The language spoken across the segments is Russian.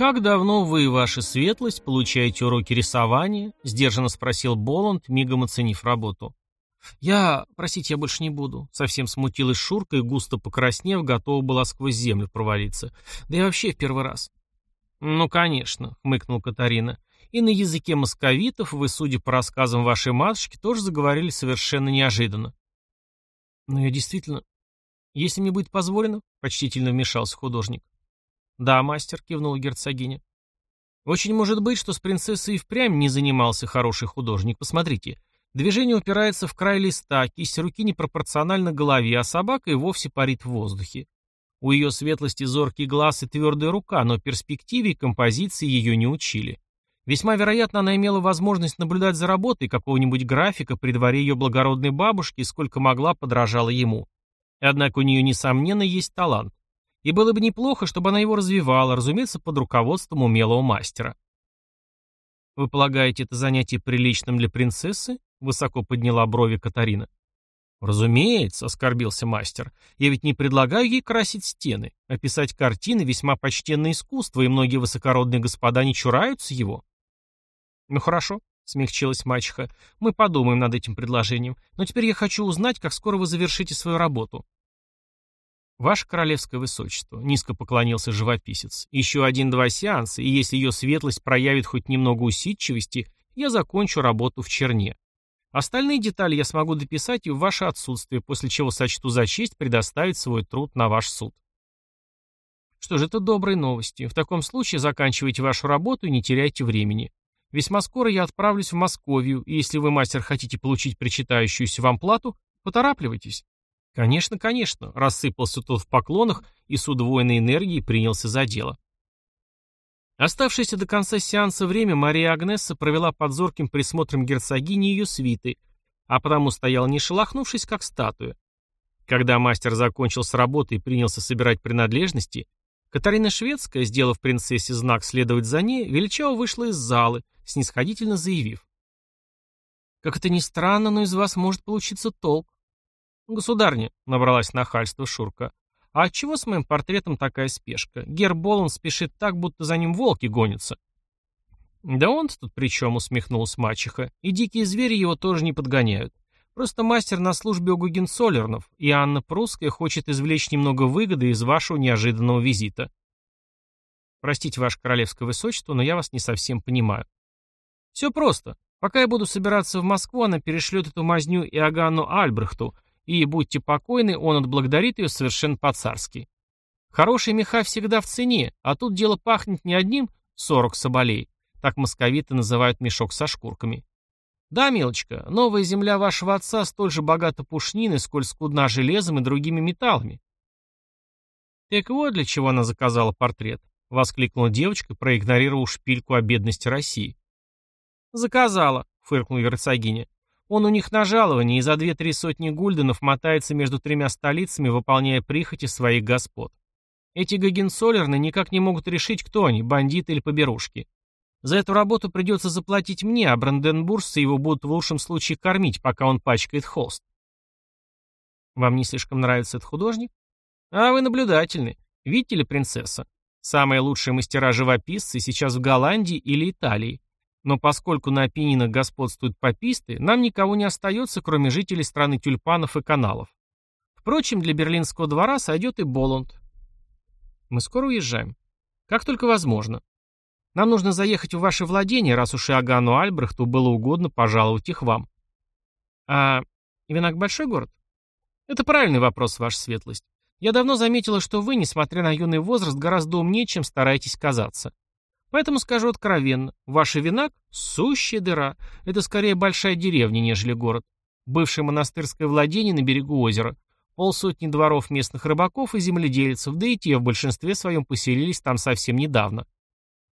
«Как давно вы, ваша светлость, получаете уроки рисования?» — сдержанно спросил Боланд, мигом оценив работу. «Я... Простите, я больше не буду». Совсем смутилась Шурка и, густо покраснев, готова была сквозь землю провалиться. Да и вообще в первый раз. «Ну, конечно», — хмыкнул Катарина. «И на языке московитов вы, судя по рассказам вашей матушки, тоже заговорили совершенно неожиданно». «Но я действительно...» «Если мне будет позволено», — почтительно вмешался художник. «Да, мастер», — кивнула герцогиня. «Очень может быть, что с принцессой и впрямь не занимался хороший художник. Посмотрите, движение упирается в край листа, кисть руки непропорциональна голове, а собака и вовсе парит в воздухе. У ее светлости зоркий глаз и твердая рука, но перспективе и композиции ее не учили. Весьма вероятно, она имела возможность наблюдать за работой какого-нибудь графика при дворе ее благородной бабушки, сколько могла подражала ему. Однако у нее, несомненно, есть талант. И было бы неплохо, чтобы она его развивала, разумеется, под руководством умелого мастера. «Вы полагаете это занятие приличным для принцессы?» — высоко подняла брови Катарина. «Разумеется», — оскорбился мастер. «Я ведь не предлагаю ей красить стены. Описать картины — весьма почтенное искусство, и многие высокородные господа не чураются его». «Ну хорошо», — смягчилась мачеха. «Мы подумаем над этим предложением. Но теперь я хочу узнать, как скоро вы завершите свою работу». «Ваше королевское высочество», — низко поклонился живописец, — «еще один-два сеанса, и если ее светлость проявит хоть немного усидчивости, я закончу работу в черне». Остальные детали я смогу дописать и в ваше отсутствие, после чего сочту за честь предоставить свой труд на ваш суд. Что же, это добрые новости. В таком случае заканчивайте вашу работу и не теряйте времени. Весьма скоро я отправлюсь в Московию, и если вы, мастер, хотите получить причитающуюся вам плату, поторапливайтесь. Конечно, конечно, рассыпался тот в поклонах и с удвоенной энергией принялся за дело. Оставшееся до конца сеанса время Мария Агнесса провела под зорким присмотром герцогини и ее свиты, а потому стояла не шелохнувшись, как статуя. Когда мастер закончил с работы и принялся собирать принадлежности, Катарина Шведская, сделав принцессе знак следовать за ней, величаво вышла из залы, снисходительно заявив. «Как это ни странно, но из вас может получиться толк». «Государня», — набралась нахальство Шурка, а отчего с моим портретом такая спешка? Гер Болон спешит так, будто за ним волки гонятся. Да он-то тут при чем, усмехнулась мачеха. И дикие звери его тоже не подгоняют. Просто мастер на службе у Гугенцоллернов, и Анна Прусская хочет извлечь немного выгоды из вашего неожиданного визита. Простите, ваше королевское высочество, но я вас не совсем понимаю. Все просто. Пока я буду собираться в Москву, она перешлет эту мазню Иоганну Альбрехту, и, будьте покойны, он отблагодарит ее совершенно по-царски. Хорошие меха всегда в цене, а тут дело пахнет не одним сорок соболей, так московиты называют мешок со шкурками. Да, милочка, новая земля вашего отца столь же богата пушниной, сколь скудна железом и другими металлами. Так вот для чего она заказала портрет, воскликнула девочка, проигнорировав шпильку о бедности России. Заказала, фыркнула герцогиня. Он у них на жаловании и за две-три сотни гульденов мотается между тремя столицами, выполняя прихоти своих господ. Эти Гагенцоллерны никак не могут решить, кто они, бандиты или поберушки. За эту работу придется заплатить мне, а бранденбуржцы его будут в лучшем случае кормить, пока он пачкает холст. Вам не слишком нравится этот художник? А вы наблюдательны. Видите ли, принцесса? Самые лучшие мастера-живописцы сейчас в Голландии или Италии. Но поскольку на Апеннинах господствуют пописты, нам никого не остается, кроме жителей страны тюльпанов и каналов. Впрочем, для берлинского двора сойдет и Болонд. Мы скоро уезжаем. Как только возможно. Нам нужно заехать в ваши владения, раз уж Иоганну Альбрехту было угодно пожаловать их вам. А Винак большой город? Это правильный вопрос, ваша светлость. Я давно заметила, что вы, несмотря на юный возраст, гораздо умнее, чем стараетесь казаться. Поэтому скажу откровенно, ваша Винак – сущая дыра. Это скорее большая деревня, нежели город. Бывшее монастырское владение на берегу озера. Полсотни дворов местных рыбаков и земледельцев, да и те в большинстве своем поселились там совсем недавно.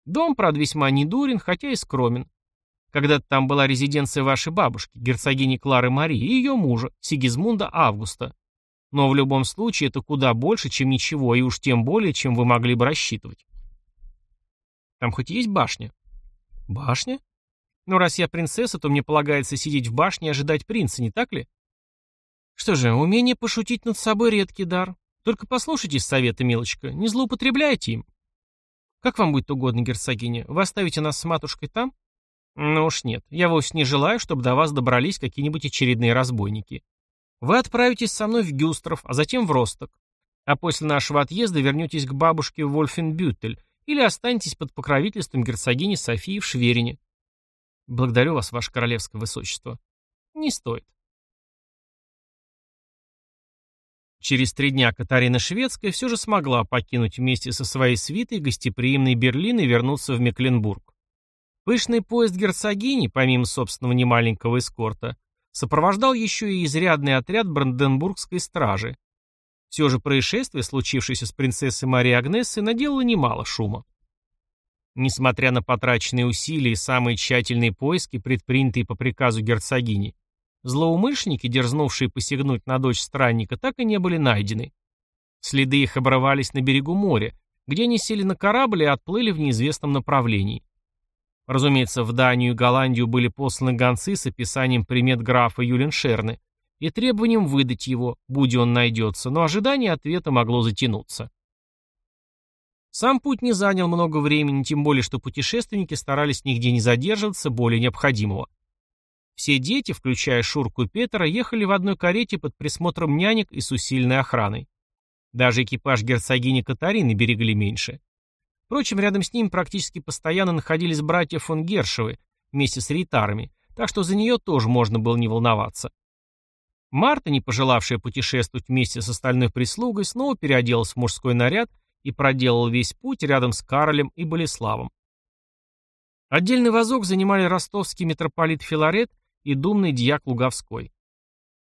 Дом, правда, весьма недурен, хотя и скромен. Когда-то там была резиденция вашей бабушки, герцогини Клары Марии, и ее мужа, Сигизмунда Августа. Но в любом случае это куда больше, чем ничего, и уж тем более, чем вы могли бы рассчитывать. Там хоть есть башня? Башня? Ну, раз я принцесса, то мне полагается сидеть в башне и ожидать принца, не так ли? Что же, умение пошутить над собой редкий дар. Только послушайтесь совета, милочка, не злоупотребляйте им. Как вам будет угодно, герцогиня? Вы оставите нас с матушкой там? Ну уж нет, я вовсе не желаю, чтобы до вас добрались какие-нибудь очередные разбойники. Вы отправитесь со мной в Гюстров, а затем в Росток. А после нашего отъезда вернетесь к бабушке в Вольфенбютель или останетесь под покровительством герцогини Софии в Шверине. Благодарю вас, ваше королевское высочество. Не стоит. Через три дня Катарина Шведская все же смогла покинуть вместе со своей свитой гостеприимный Берлин и вернуться в Мекленбург. Пышный поезд герцогини, помимо собственного немаленького эскорта, сопровождал еще и изрядный отряд Бранденбургской стражи. Все же происшествие, случившееся с принцессой Марией Агнессой, наделало немало шума. Несмотря на потраченные усилия и самые тщательные поиски, предпринятые по приказу герцогини, злоумышленники, дерзнувшие посягнуть на дочь странника, так и не были найдены. Следы их обрывались на берегу моря, где они сели на корабль и отплыли в неизвестном направлении. Разумеется, в Данию и Голландию были посланы гонцы с описанием примет графа Юленшерны и требованием выдать его, будь он найдется, но ожидание ответа могло затянуться. Сам путь не занял много времени, тем более, что путешественники старались нигде не задерживаться более необходимого. Все дети, включая Шурку и Петра, ехали в одной карете под присмотром нянек и с усиленной охраной. Даже экипаж герцогини Катарины берегли меньше. Впрочем, рядом с ним практически постоянно находились братья фон Гершевы вместе с рейтарами, так что за нее тоже можно было не волноваться. Марта, не пожелавшая путешествовать вместе с остальной прислугой, снова переоделась в мужской наряд и проделала весь путь рядом с Каролем и Болеславом. Отдельный вазок занимали ростовский митрополит Филарет и думный дьяк Луговской.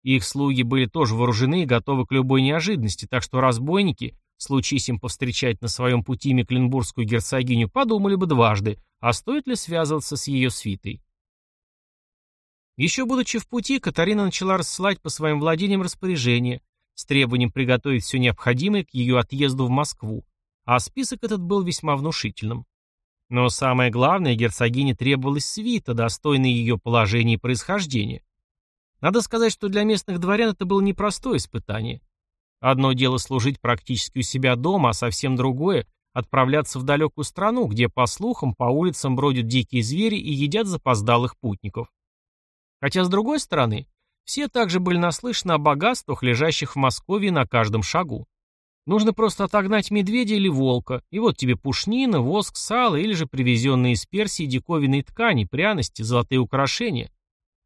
Их слуги были тоже вооружены и готовы к любой неожиданности, так что разбойники, случись им повстречать на своем пути Мекленбургскую герцогиню, подумали бы дважды, а стоит ли связываться с ее свитой. Еще будучи в пути, Катарина начала рассылать по своим владениям распоряжения с требованием приготовить все необходимое к ее отъезду в Москву, а список этот был весьма внушительным. Но самое главное, герцогине требовалась свита, достойная ее положения и происхождения. Надо сказать, что для местных дворян это было непростое испытание. Одно дело служить практически у себя дома, а совсем другое — отправляться в далекую страну, где, по слухам, по улицам бродят дикие звери и едят запоздалых путников. Хотя, с другой стороны, все также были наслышаны о богатствах, лежащих в Москве на каждом шагу. Нужно просто отогнать медведя или волка, и вот тебе пушнина, воск, сало или же привезенные из Персии диковинные ткани, пряности, золотые украшения.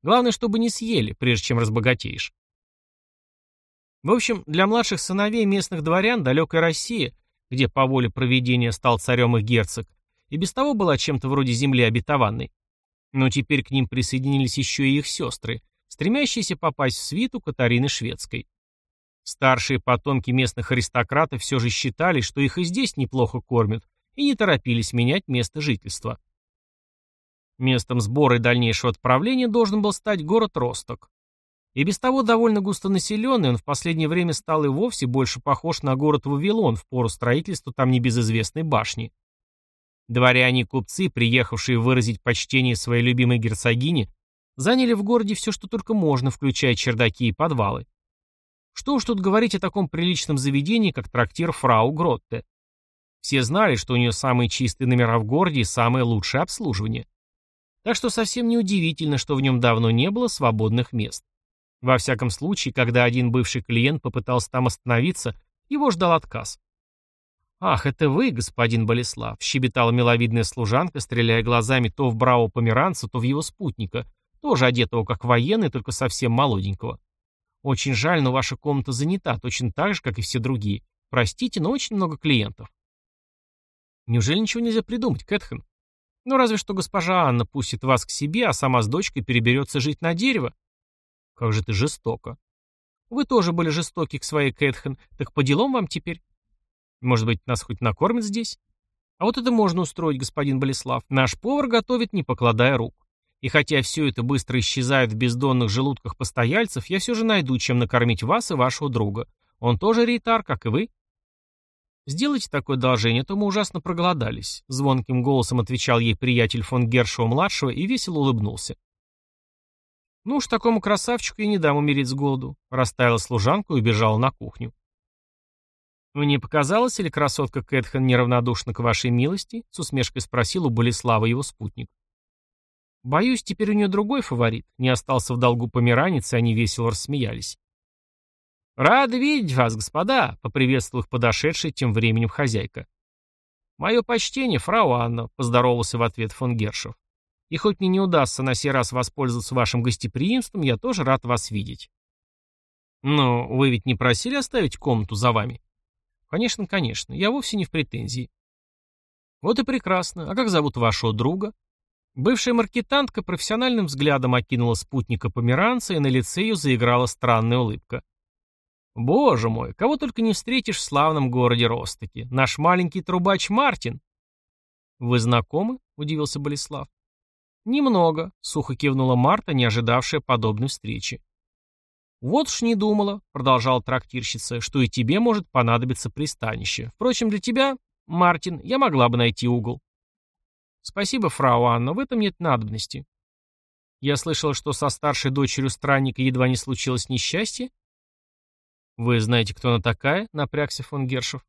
Главное, чтобы не съели, прежде чем разбогатеешь. В общем, для младших сыновей местных дворян далекая Россия, где по воле проведения стал царем их герцог, и без того была чем-то вроде земли обетованной. Но теперь к ним присоединились еще и их сестры, стремящиеся попасть в свиту Катарины Шведской. Старшие потомки местных аристократов все же считали, что их и здесь неплохо кормят, и не торопились менять место жительства. Местом сбора и дальнейшего отправления должен был стать город Росток. И без того довольно густонаселенный, он в последнее время стал и вовсе больше похож на город Вавилон в пору строительства там небезызвестной башни. Дворяне и купцы, приехавшие выразить почтение своей любимой герцогине, заняли в городе все, что только можно, включая чердаки и подвалы. Что уж тут говорить о таком приличном заведении, как трактир фрау Гротте. Все знали, что у нее самые чистые номера в городе и самое лучшее обслуживание. Так что совсем неудивительно, что в нем давно не было свободных мест. Во всяком случае, когда один бывший клиент попытался там остановиться, его ждал отказ. «Ах, это вы, господин Болеслав», — щебетала миловидная служанка, стреляя глазами то в браво померанца, то в его спутника, тоже одетого как военный, только совсем молоденького. «Очень жаль, но ваша комната занята, точно так же, как и все другие. Простите, но очень много клиентов». «Неужели ничего нельзя придумать, Кэтхэн? Ну, разве что госпожа Анна пустит вас к себе, а сама с дочкой переберется жить на дерево?» Как же ты жестоко. Вы тоже были жестоки к своей Кэтхэн, так по делам вам теперь? Может быть, нас хоть накормят здесь? А вот это можно устроить, господин Болеслав. Наш повар готовит, не покладая рук. И хотя все это быстро исчезает в бездонных желудках постояльцев, я все же найду, чем накормить вас и вашего друга. Он тоже рейтар, как и вы. Сделайте такое одолжение, то мы ужасно проголодались. Звонким голосом отвечал ей приятель фон Гершева-младшего и весело улыбнулся. «Ну уж такому красавчику я не дам умереть с голоду», расставила служанку и убежала на кухню. «Мне показалось, или красотка Кэтхан неравнодушна к вашей милости?» — с усмешкой спросил у Болеслава его спутник. «Боюсь, теперь у нее другой фаворит. Не остался в долгу померанец, и они весело рассмеялись. «Рад видеть вас, господа!» — поприветствовал их подошедшая тем временем хозяйка. «Мое почтение, фрау Анна», — поздоровался в ответ фон Гершев. «И хоть мне не удастся на сей раз воспользоваться вашим гостеприимством, я тоже рад вас видеть». «Но вы ведь не просили оставить комнату за вами?» «Конечно, конечно. Я вовсе не в претензии». «Вот и прекрасно. А как зовут вашего друга?» Бывшая маркетантка профессиональным взглядом окинула спутника померанца, и на лице ее заиграла странная улыбка. «Боже мой, кого только не встретишь в славном городе Ростоке. Наш маленький трубач Мартин». «Вы знакомы?» — удивился Болеслав. «Немного», — сухо кивнула Марта, не ожидавшая подобной встречи. «Вот уж не думала», — продолжала трактирщица, «что и тебе может понадобиться пристанище. Впрочем, для тебя, Мартин, я могла бы найти угол». «Спасибо, фрау Анна, в этом нет надобности». «Я слышала, что со старшей дочерью странника едва не случилось несчастье?» «Вы знаете, кто она такая?» — напрягся фон Гершев.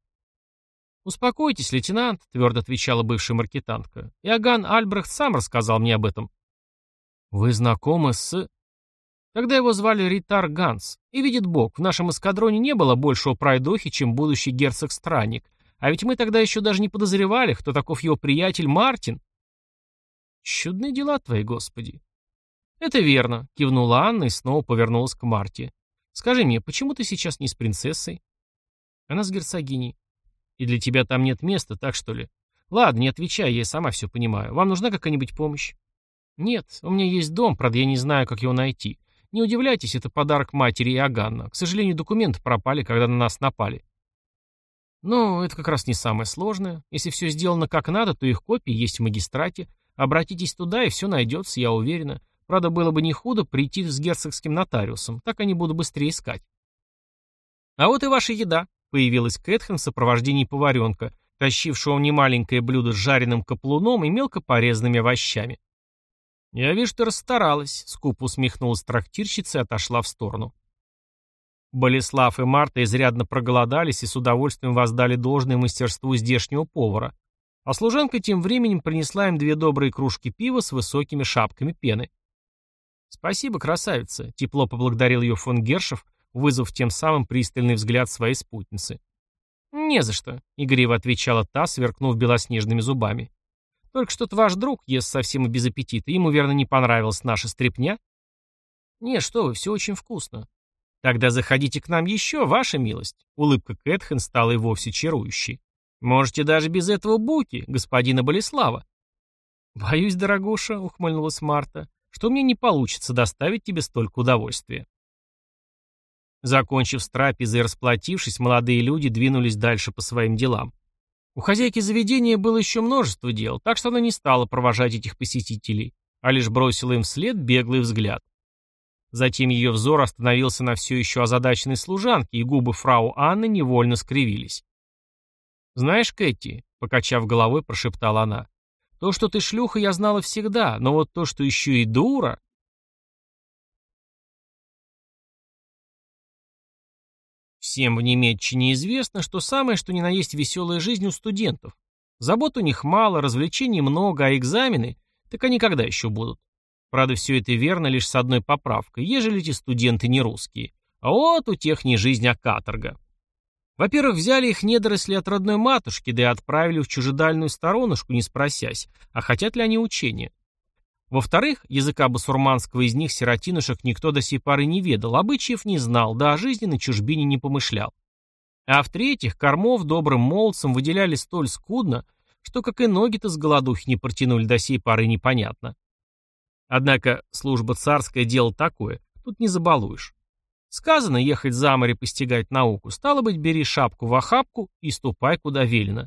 «Успокойтесь, лейтенант», — твердо отвечала бывшая маркетантка. «Иоганн Альбрехт сам рассказал мне об этом». «Вы знакомы с...» Тогда его звали Ритар Ганс. И видит Бог, в нашем эскадроне не было большего пройдохи, чем будущий герцог-странник. А ведь мы тогда еще даже не подозревали, кто таков его приятель Мартин. Чудные дела твои, Господи. Это верно, кивнула Анна и снова повернулась к Марте. Скажи мне, почему ты сейчас не с принцессой? Она с герцогиней. И для тебя там нет места, так что ли? Ладно, не отвечай, я сама все понимаю. Вам нужна какая-нибудь помощь? Нет, у меня есть дом, правда, я не знаю, как его найти. Не удивляйтесь, это подарок матери Иоганна. К сожалению, документы пропали, когда на нас напали. Но это как раз не самое сложное. Если все сделано как надо, то их копии есть в магистрате. Обратитесь туда, и все найдется, я уверена. Правда, было бы не худо прийти с герцогским нотариусом, так они будут быстрее искать. А вот и ваша еда, появилась Кэтхен в сопровождении поваренка, тащившего немаленькое блюдо с жареным каплуном и мелко порезанными овощами. «Я вижу, ты расстаралась», — скупо усмехнулась трактирщица и отошла в сторону. Болеслав и Марта изрядно проголодались и с удовольствием воздали должное мастерству здешнего повара, а служанка тем временем принесла им две добрые кружки пива с высокими шапками пены. «Спасибо, красавица», — тепло поблагодарил ее фон Гершев, вызвав тем самым пристальный взгляд своей спутницы. «Не за что», — игриво отвечала та, сверкнув белоснежными зубами. «Только что-то ваш друг ест совсем и без аппетита. Ему, верно, не понравилась наша стряпня?» «Нет, что вы, все очень вкусно». «Тогда заходите к нам еще, ваша милость». Улыбка Кэтхен стала и вовсе чарующей. «Можете даже без этого буки, господина Болеслава». «Боюсь, дорогуша», — ухмыльнулась Марта что мне не получится доставить тебе столько удовольствия. Закончив с трапезой и расплатившись, молодые люди двинулись дальше по своим делам. У хозяйки заведения было еще множество дел, так что она не стала провожать этих посетителей, а лишь бросила им вслед беглый взгляд. Затем ее взор остановился на все еще озадаченной служанке, и губы фрау Анны невольно скривились. «Знаешь, Кэти», — покачав головой, прошептала она, то, что ты шлюха, я знала всегда, но вот то, что еще и дура... Всем в Немеччине известно, что самое, что ни на есть веселая жизнь у студентов. Забот у них мало, развлечений много, а экзамены, так они когда еще будут? Правда, все это верно лишь с одной поправкой, ежели эти студенты не русские. А вот у тех не жизнь, а каторга. Во-первых, взяли их недоросли от родной матушки, да и отправили в чужедальную сторонушку, не спросясь, а хотят ли они учения. Во-вторых, языка басурманского из них сиротинушек никто до сей поры не ведал, обычаев не знал, да о жизни на чужбине не помышлял. А в-третьих, кормов добрым молодцам выделяли столь скудно, что как и ноги-то с голодухи не протянули до сей поры непонятно. Однако служба царская дело такое, тут не забалуешь. Сказано ехать за море постигать науку, стало быть, бери шапку в охапку и ступай, куда велено.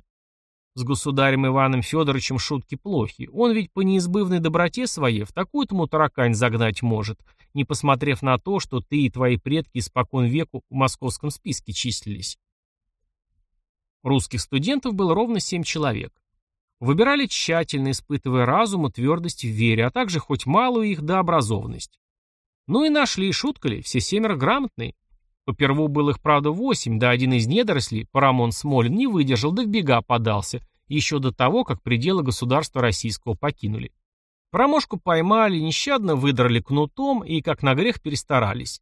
С государем Иваном Федоровичем шутки плохи. Он ведь по неизбывной доброте своей в такую-то мутаракань загнать может, не посмотрев на то, что ты и твои предки испокон веку в московском списке числились. Русских студентов было ровно семь человек. Выбирали тщательно, испытывая разум и твердость в вере, а также хоть малую их дообразованность. Ну и нашли, шутка ли, все семеро грамотные. Поперву было их, правда, восемь, да один из недорослей, Парамон Смолин, не выдержал, да в бега подался, еще до того, как пределы государства российского покинули. Промошку поймали, нещадно выдрали кнутом и, как на грех, перестарались.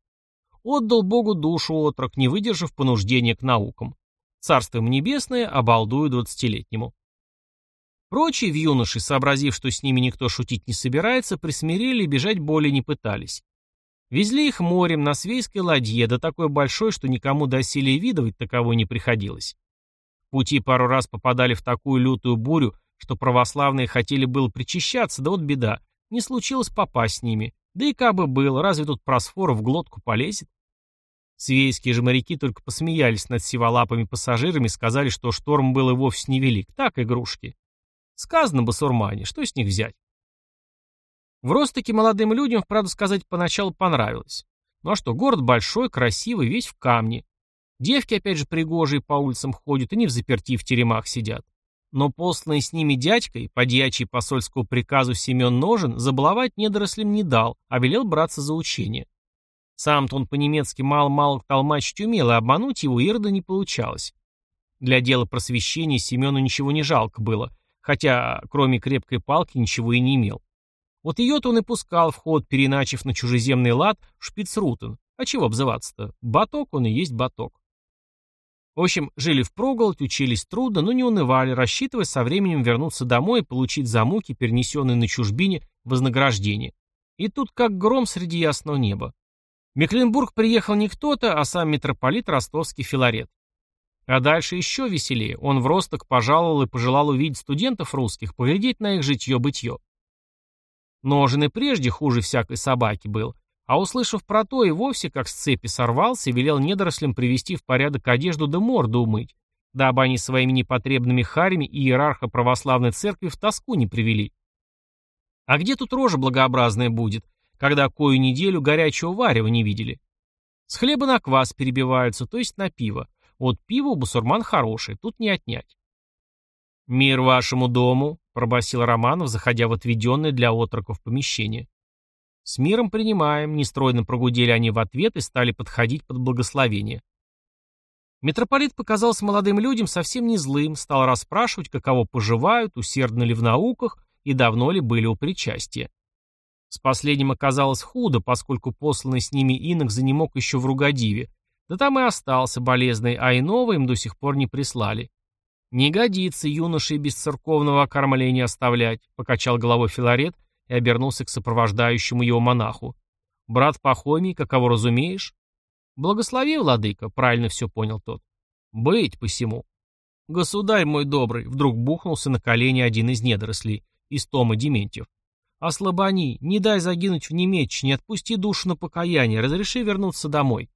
Отдал Богу душу отрок, не выдержав понуждения к наукам. Царство им небесное, обалдую двадцатилетнему. Прочие в юноши, сообразив, что с ними никто шутить не собирается, присмирели и бежать более не пытались. Везли их морем на свейской ладье, да такой большой, что никому доселе видывать таковой не приходилось. В пути пару раз попадали в такую лютую бурю, что православные хотели было причащаться, да вот беда, не случилось попасть с ними. Да и кабы был, разве тут просфор в глотку полезет? Свейские же моряки только посмеялись над сиволапыми пассажирами и сказали, что шторм был и вовсе невелик, так игрушки. Сказано бы сурмане, что с них взять? В Ростоке молодым людям, правда сказать, поначалу понравилось. Ну а что, город большой, красивый, весь в камне. Девки, опять же, пригожие по улицам ходят и не в заперти в теремах сидят. Но посланный с ними дядькой, по дьячьей посольскому приказу Семен Ножин, забаловать недорослям не дал, а велел браться за учение. Сам-то он по-немецки мало-мало толмачить умел, и обмануть его Ирда не получалось. Для дела просвещения Семену ничего не жалко было, хотя кроме крепкой палки ничего и не имел. Вот ее-то он и пускал в ход, переначив на чужеземный лад шпицрутен. А чего обзываться-то? Баток он и есть баток. В общем, жили впроголодь, учились трудно, но не унывали, рассчитывая со временем вернуться домой и получить за муки, перенесенные на чужбине, вознаграждение. И тут как гром среди ясного неба. В Мекленбург приехал не кто-то, а сам митрополит ростовский Филарет. А дальше еще веселее. Он в Росток пожаловал и пожелал увидеть студентов русских, поглядеть на их житье-бытье. Ножен и прежде хуже всякой собаки был, а услышав про то, и вовсе как с цепи сорвался и велел недорослям привести в порядок одежду да морду умыть, дабы они своими непотребными харями и иерарха православной церкви в тоску не привели. А где тут рожа благообразная будет, когда кою неделю горячего варева не видели? С хлеба на квас перебиваются, то есть на пиво. Вот пиво у бусурман хорошее, тут не отнять. «Мир вашему дому», — пробасил Романов, заходя в отведенное для отроков помещение. «С миром принимаем», — нестройно прогудели они в ответ и стали подходить под благословение. Митрополит показался молодым людям совсем не злым, стал расспрашивать, каково поживают, усердно ли в науках и давно ли были у причастия. С последним оказалось худо, поскольку посланный с ними инок занемог еще в Ругодиве, да там и остался болезный, а иного им до сих пор не прислали. «Не годится юношей без церковного окормления оставлять», — покачал головой Филарет и обернулся к сопровождающему его монаху. «Брат Пахомий, каково разумеешь?» «Благослови, владыка», — правильно все понял тот. «Быть посему». «Государь мой добрый», — вдруг бухнулся на колени один из недорослей, из Тома Дементьев. «Ослабони, не дай загинуть в немеччине, отпусти душу на покаяние, разреши вернуться домой».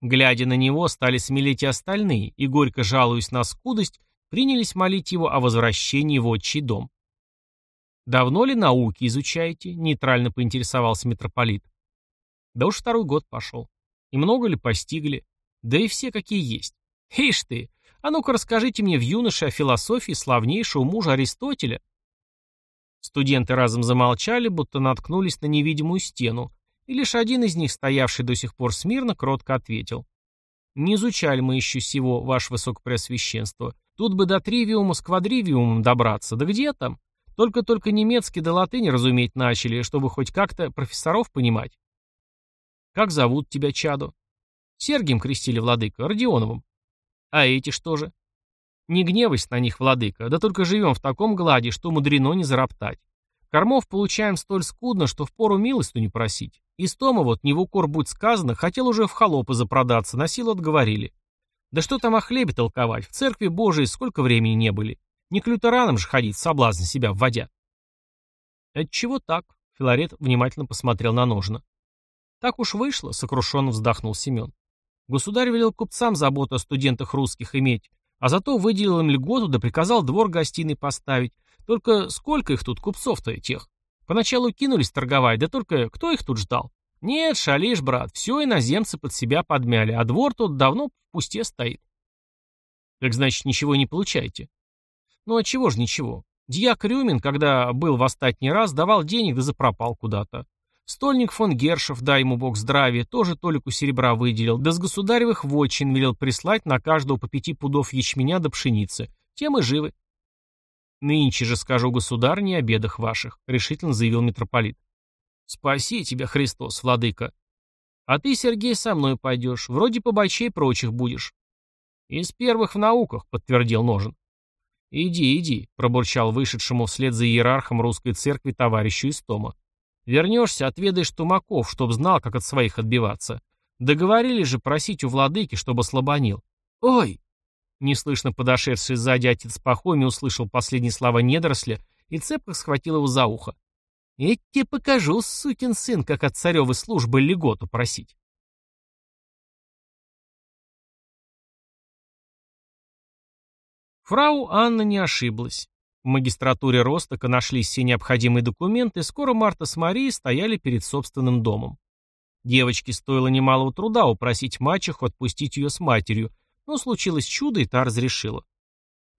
Глядя на него, стали смелеть и остальные, и, горько жалуясь на скудость, принялись молить его о возвращении в отчий дом. «Давно ли науки изучаете?» — нейтрально поинтересовался митрополит. «Да уж второй год пошел. И много ли постигли? Да и все какие есть. Ишь ты! А ну-ка расскажите мне в юноше о философии славнейшего мужа Аристотеля». Студенты разом замолчали, будто наткнулись на невидимую стену, и лишь один из них, стоявший до сих пор смирно, кротко ответил. «Не изучали мы еще всего, ваше высокопреосвященство. Тут бы до тривиума с квадривиумом добраться. Да где там? Только-только немецкий да латынь разуметь начали, чтобы хоть как-то профессоров понимать. Как зовут тебя, чадо? Сергием крестили, владыка, Родионовым. А эти что же? Не гневайся на них, владыка, да только живем в таком гладе, что мудрено не зароптать. Кормов получаем столь скудно, что впору милостью не просить. Из Тома вот, не в укор будь сказано, хотел уже в холопы запродаться, на силу отговорили. Да что там о хлебе толковать? В церкви Божией сколько времени не были. Не к лютеранам же ходить, соблазн себя вводя. Отчего так? Филарет внимательно посмотрел на ножна. Так уж вышло, сокрушенно вздохнул Семен. Государь велел купцам заботу о студентах русских иметь, а зато выделил им льготу да приказал двор гостиный поставить. Только сколько их тут, купцов-то тех? Поначалу кинулись торговать, да только кто их тут ждал? Нет, шалишь, брат, все иноземцы под себя подмяли, а двор тут давно в пусте стоит. Так значит, ничего не получаете? Ну а чего ж ничего? Дьяк Рюмин, когда был в остатний раз, давал денег да запропал куда-то. Стольник фон Гершев, дай ему бог здравия, тоже Толику серебра выделил, да с государевых вотчин велел прислать на каждого по пяти пудов ячменя до пшеницы. Тем и живы. «Нынче же скажу государне о бедах ваших», — решительно заявил митрополит. «Спаси тебя, Христос, владыка!» «А ты, Сергей, со мной пойдешь, вроде побочей прочих будешь». «Из первых в науках», — подтвердил Ножен. «Иди, иди», — пробурчал вышедшему вслед за иерархом русской церкви товарищу Истома. «Вернешься, отведаешь тумаков, чтоб знал, как от своих отбиваться. Договорились же просить у владыки, чтобы слабонил». «Ой!» Неслышно подошедший сзади отец Пахоми услышал последние слова недоросля и цепко схватил его за ухо. «Я тебе покажу, сукин сын, как от царевой службы льготу просить». Фрау Анна не ошиблась. В магистратуре Ростока нашлись все необходимые документы, и скоро Марта с Марией стояли перед собственным домом. Девочке стоило немалого труда упросить мачеху отпустить ее с матерью, но случилось чудо, и та разрешила.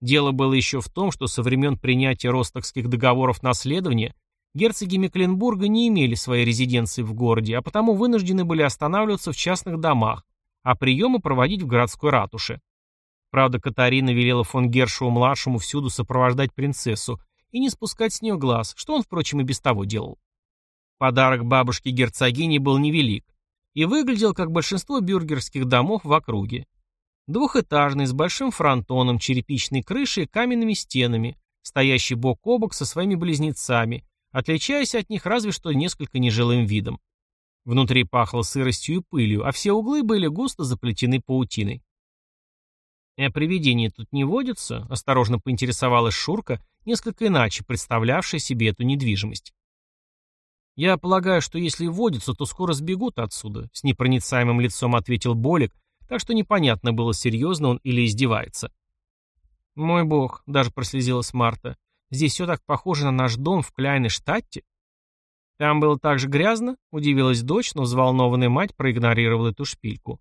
Дело было еще в том, что со времен принятия ростокских договоров наследования герцоги Мекленбурга не имели своей резиденции в городе, а потому вынуждены были останавливаться в частных домах, а приемы проводить в городской ратуше. Правда, Катарина велела фон Гершеву-младшему всюду сопровождать принцессу и не спускать с нее глаз, что он, впрочем, и без того делал. Подарок бабушке герцогини был невелик и выглядел как большинство бюргерских домов в округе. Двухэтажный, с большим фронтоном, черепичной крышей и каменными стенами, стоящий бок о бок со своими близнецами, отличаясь от них разве что несколько нежилым видом. Внутри пахло сыростью и пылью, а все углы были густо заплетены паутиной. «А привидения тут не водятся?» — осторожно поинтересовалась Шурка, несколько иначе представлявшая себе эту недвижимость. «Я полагаю, что если и водятся, то скоро сбегут отсюда», — с непроницаемым лицом ответил Болик, так что непонятно было, серьезно он или издевается. «Мой бог», — даже прослезилась Марта, — «здесь все так похоже на наш дом в Кляйне-Штатте». «Там было так же грязно?» — удивилась дочь, но взволнованная мать проигнорировала эту шпильку.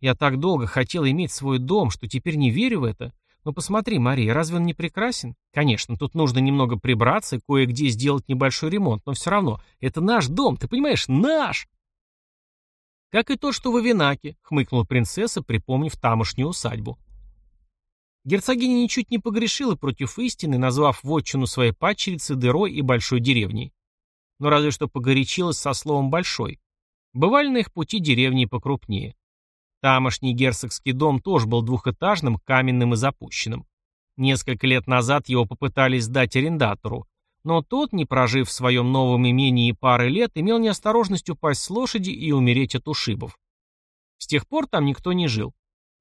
«Я так долго хотела иметь свой дом, что теперь не верю в это. Но посмотри, Мария, разве он не прекрасен? Конечно, тут нужно немного прибраться и кое-где сделать небольшой ремонт, но все равно, это наш дом, ты понимаешь, наш!» «Как и то, что в Авинаке», — хмыкнула принцесса, припомнив тамошнюю усадьбу. Герцогиня ничуть не погрешила против истины, назвав вотчину своей падчерицы дырой и большой деревней. Но разве что погорячилась со словом «большой». Бывали на их пути деревни покрупнее. Тамошний герцогский дом тоже был двухэтажным, каменным и запущенным. Несколько лет назад его попытались сдать арендатору, но тот, не прожив в своем новом имении пары лет, имел неосторожность упасть с лошади и умереть от ушибов. С тех пор там никто не жил.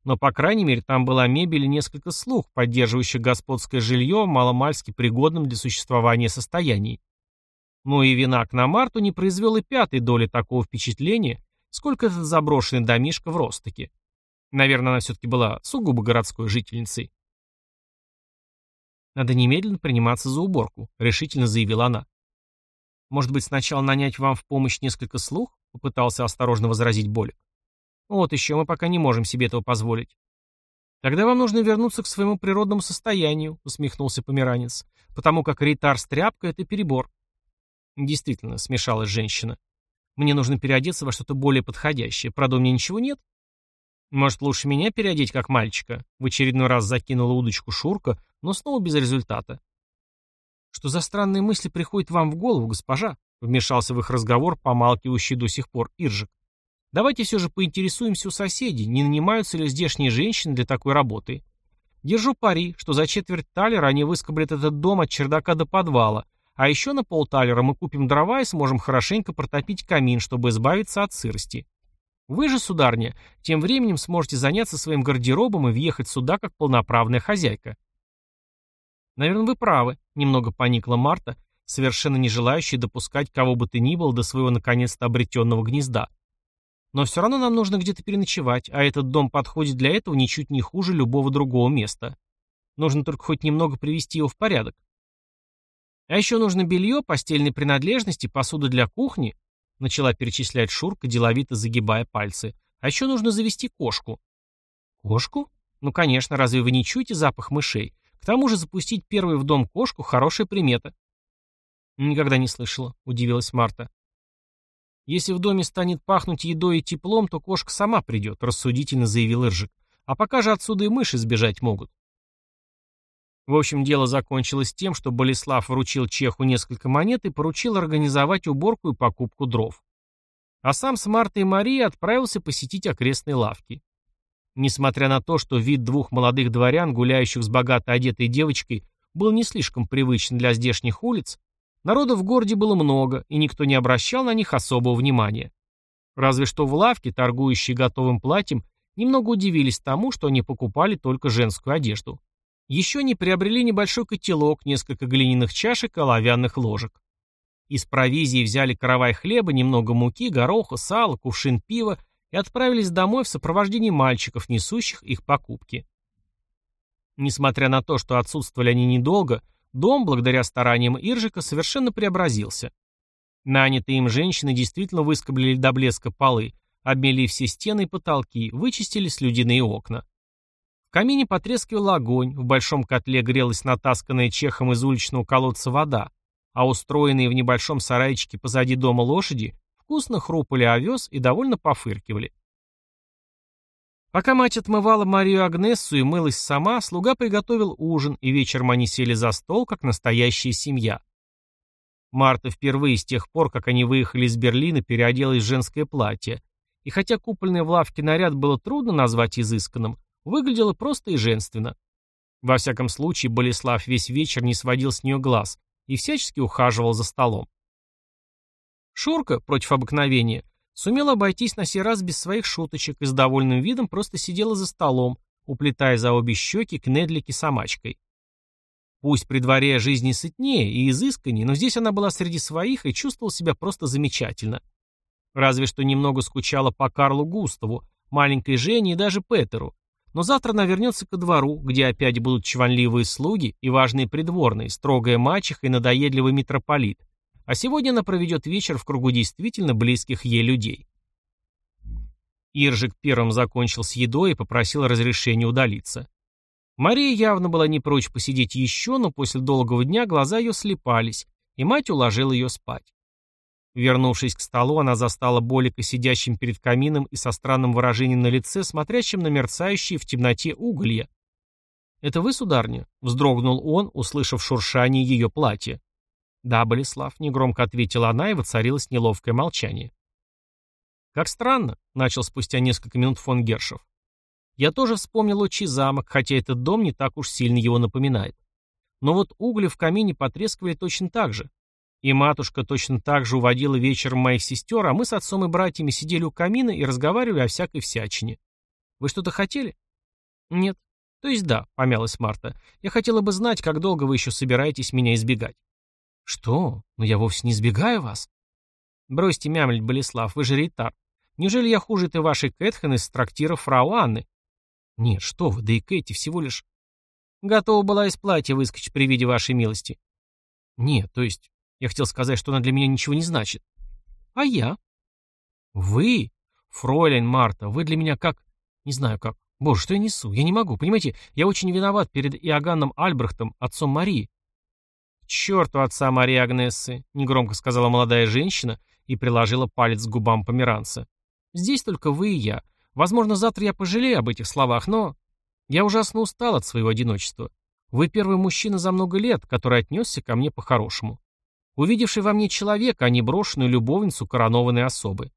Но, по крайней мере, там была мебель и несколько слуг, поддерживающих господское жилье в маломальски пригодном для существования состоянии. Но и винак на Марту не произвел и пятой доли такого впечатления, сколько этот заброшенный домишко в Ростоке. Наверное, она все-таки была сугубо городской жительницей. «Надо немедленно приниматься за уборку», — решительно заявила она. «Может быть, сначала нанять вам в помощь несколько слух?» — попытался осторожно возразить Болик. «Вот еще, мы пока не можем себе этого позволить». «Тогда вам нужно вернуться к своему природному состоянию», — усмехнулся померанец, «потому как ритар с тряпкой — это перебор». Действительно, смешалась женщина. «Мне нужно переодеться во что-то более подходящее. Правда, у меня ничего нет?» «Может, лучше меня переодеть, как мальчика?» В очередной раз закинула удочку Шурка, но снова без результата. «Что за странные мысли приходят вам в голову, госпожа?» Вмешался в их разговор, помалкивающий до сих пор Иржик. «Давайте все же поинтересуемся у соседей, не нанимаются ли здешние женщины для такой работы. Держу пари, что за четверть талера они выскоблят этот дом от чердака до подвала, а еще на полталера мы купим дрова и сможем хорошенько протопить камин, чтобы избавиться от сырости. Вы же, сударня, тем временем сможете заняться своим гардеробом и въехать сюда как полноправная хозяйка. Наверное, вы правы, немного поникла Марта, совершенно не желающая допускать кого бы то ни было до своего наконец-то обретенного гнезда. Но все равно нам нужно где-то переночевать, а этот дом подходит для этого ничуть не хуже любого другого места. Нужно только хоть немного привести его в порядок. А еще нужно белье, постельные принадлежности, посуда для кухни, начала перечислять Шурка, деловито загибая пальцы. А еще нужно завести кошку. Кошку? Ну, конечно, разве вы не чуете запах мышей? К тому же запустить первую в дом кошку – хорошая примета. Никогда не слышала, удивилась Марта. Если в доме станет пахнуть едой и теплом, то кошка сама придет, рассудительно заявил Иржик. А пока же отсюда и мыши сбежать могут. В общем, дело закончилось тем, что Болеслав вручил Чеху несколько монет и поручил организовать уборку и покупку дров. А сам с Мартой и Марией отправился посетить окрестные лавки. Несмотря на то, что вид двух молодых дворян, гуляющих с богато одетой девочкой, был не слишком привычен для здешних улиц, народа в городе было много, и никто не обращал на них особого внимания. Разве что в лавке, торгующие готовым платьем, немного удивились тому, что они покупали только женскую одежду. Еще они приобрели небольшой котелок, несколько глиняных чашек и оловянных ложек. Из провизии взяли каравай хлеба, немного муки, гороха, сала, кувшин пива и отправились домой в сопровождении мальчиков, несущих их покупки. Несмотря на то, что отсутствовали они недолго, дом, благодаря стараниям Иржика, совершенно преобразился. Нанятые им женщины действительно выскоблили до блеска полы, обмели все стены и потолки, вычистили слюдяные окна. В камине потрескивал огонь, в большом котле грелась натасканная чехом из уличного колодца вода, а устроенные в небольшом сарайчике позади дома лошади вкусно хрупали овес и довольно пофыркивали. Пока мать отмывала Марию Агнессу и мылась сама, слуга приготовил ужин, и вечером они сели за стол, как настоящая семья. Марта впервые с тех пор, как они выехали из Берлина, переоделась в женское платье, и хотя купольный в лавке наряд было трудно назвать изысканным, выглядело просто и женственно. Во всяком случае, Болеслав весь вечер не сводил с нее глаз и всячески ухаживал за столом. Шурка, против обыкновения, сумела обойтись на сей раз без своих шуточек и с довольным видом просто сидела за столом, уплетая за обе щеки кнедлики самачкой. Пусть при дворе жизни сытнее и изысканнее, но здесь она была среди своих и чувствовала себя просто замечательно. Разве что немного скучала по Карлу Густаву, маленькой Жене и даже Петеру. Но завтра она вернется ко двору, где опять будут чванливые слуги и важные придворные, строгая мачеха и надоедливый митрополит, а сегодня она проведет вечер в кругу действительно близких ей людей. Иржик первым закончил с едой и попросил разрешения удалиться. Мария явно была не прочь посидеть еще, но после долгого дня глаза ее слепались, и мать уложила ее спать. Вернувшись к столу, она застала Болика сидящим перед камином и со странным выражением на лице, смотрящим на мерцающие в темноте уголья. «Это вы, сударня?» — вздрогнул он, услышав шуршание ее платья. «Да, Болеслав», — негромко ответила она, и воцарилось неловкое молчание. «Как странно», — начал спустя несколько минут фон Гершев. «Я тоже вспомнил отчий замок, хотя этот дом не так уж сильно его напоминает. Но вот угли в камине потрескивали точно так же. И матушка точно так же уводила вечером моих сестер, а мы с отцом и братьями сидели у камина и разговаривали о всякой всячине. Вы что-то хотели?» «Нет». «То есть да», — помялась Марта. «Я хотела бы знать, как долго вы еще собираетесь меня избегать». «Что? Но я вовсе не избегаю вас». «Бросьте мямлить, Болеслав, вы же рейтар. Неужели я хуже этой вашей Кэтхэн из трактира фрау Анны?» «Нет, что вы, да и Кэти всего лишь...» «Готова была из платья выскочить при виде вашей милости». «Нет, то есть, я хотел сказать, что она для меня ничего не значит». «А я?» «Вы? Фройлен Марта, вы для меня как... Не знаю как. Боже, что я несу? Я не могу, понимаете? Я очень виноват перед Иоганном Альбрехтом, отцом Марии. «К черту отца Марии Агнессы», — негромко сказала молодая женщина и приложила палец к губам померанца. «Здесь только вы и я. Возможно, завтра я пожалею об этих словах, но... Я ужасно устал от своего одиночества. Вы первый мужчина за много лет, который отнесся ко мне по-хорошему. Увидевший во мне человека, а не брошенную любовницу коронованной особы.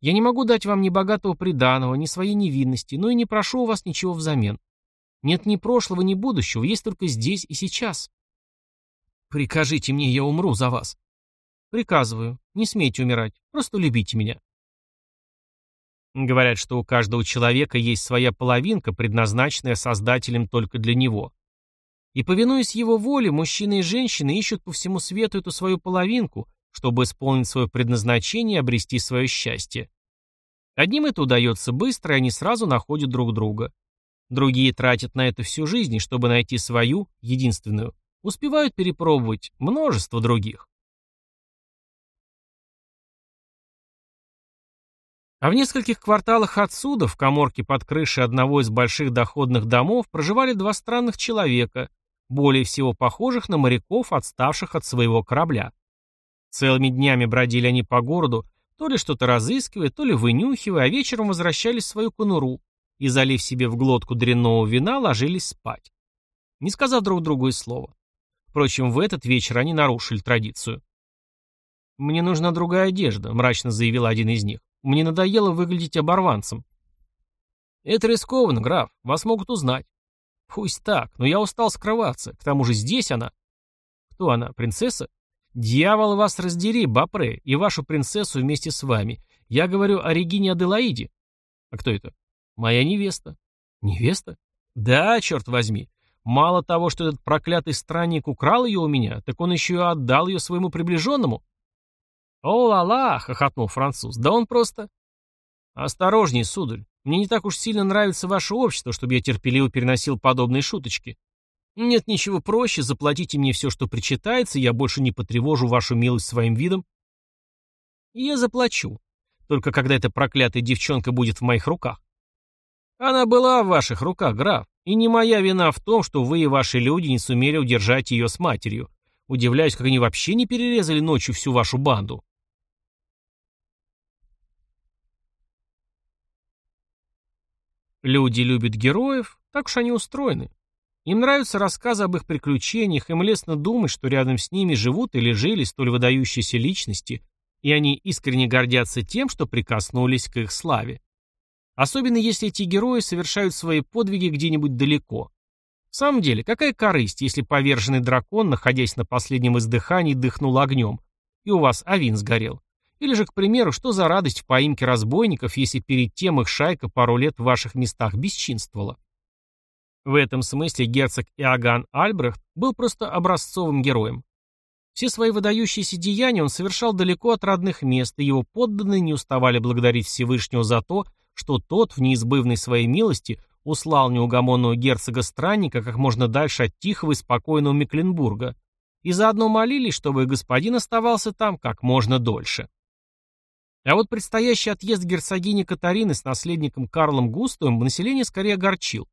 Я не могу дать вам ни богатого приданого, ни своей невинности, но и не прошу у вас ничего взамен. Нет ни прошлого, ни будущего, есть только здесь и сейчас. «Прикажите мне, я умру за вас». «Приказываю. Не смейте умирать. Просто любите меня». Говорят, что у каждого человека есть своя половинка, предназначенная Создателем только для него. И, повинуясь его воле, мужчины и женщины ищут по всему свету эту свою половинку, чтобы исполнить свое предназначение и обрести свое счастье. Одним это удается быстро, и они сразу находят друг друга. Другие тратят на это всю жизнь, чтобы найти свою, единственную, успевают перепробовать множество других. А в нескольких кварталах отсюда, в коморке под крышей одного из больших доходных домов, проживали два странных человека, более всего похожих на моряков, отставших от своего корабля. Целыми днями бродили они по городу, то ли что-то разыскивая, то ли вынюхивая, а вечером возвращались в свою конуру и, залив себе в глотку дрянного вина, ложились спать. Не сказав друг другу и слова. Впрочем, в этот вечер они нарушили традицию. «Мне нужна другая одежда», — мрачно заявил один из них. «Мне надоело выглядеть оборванцем». «Это рискованно, граф. Вас могут узнать». «Пусть так, но я устал скрываться. К тому же здесь она». «Кто она, принцесса?» «Дьявол вас раздери, Бапре, и вашу принцессу вместе с вами. Я говорю о Регине Аделаиде». «А кто это?» «Моя невеста». «Невеста?» «Да, черт возьми. Мало того, что этот проклятый странник украл ее у меня, так он еще и отдал ее своему приближенному». «О-ла-ла!» — хохотнул француз. «Да он просто...» «Осторожней, сударь. Мне не так уж сильно нравится ваше общество, чтобы я терпеливо переносил подобные шуточки. Нет ничего проще, заплатите мне все, что причитается, я больше не потревожу вашу милость своим видом. я заплачу. Только когда эта проклятая девчонка будет в моих руках. Она была в ваших руках, граф, и не моя вина в том, что вы и ваши люди не сумели удержать ее с матерью. Удивляюсь, как они вообще не перерезали ночью всю вашу банду. Люди любят героев, так уж они устроены. Им нравятся рассказы об их приключениях, им лестно думать, что рядом с ними живут или жили столь выдающиеся личности, и они искренне гордятся тем, что прикоснулись к их славе. Особенно если эти герои совершают свои подвиги где-нибудь далеко. В самом деле, какая корысть, если поверженный дракон, находясь на последнем издыхании, дыхнул огнем, и у вас авин сгорел? Или же, к примеру, что за радость в поимке разбойников, если перед тем их шайка пару лет в ваших местах бесчинствовала? В этом смысле герцог Иоганн Альбрехт был просто образцовым героем. Все свои выдающиеся деяния он совершал далеко от родных мест, и его подданные не уставали благодарить Всевышнего за то, что тот в неизбывной своей милости услал неугомонного герцога-странника как можно дальше от тихого и спокойного Мекленбурга, и заодно молились, чтобы господин оставался там как можно дольше. А вот предстоящий отъезд герцогини Катарины с наследником Карлом Густавом население скорее огорчил.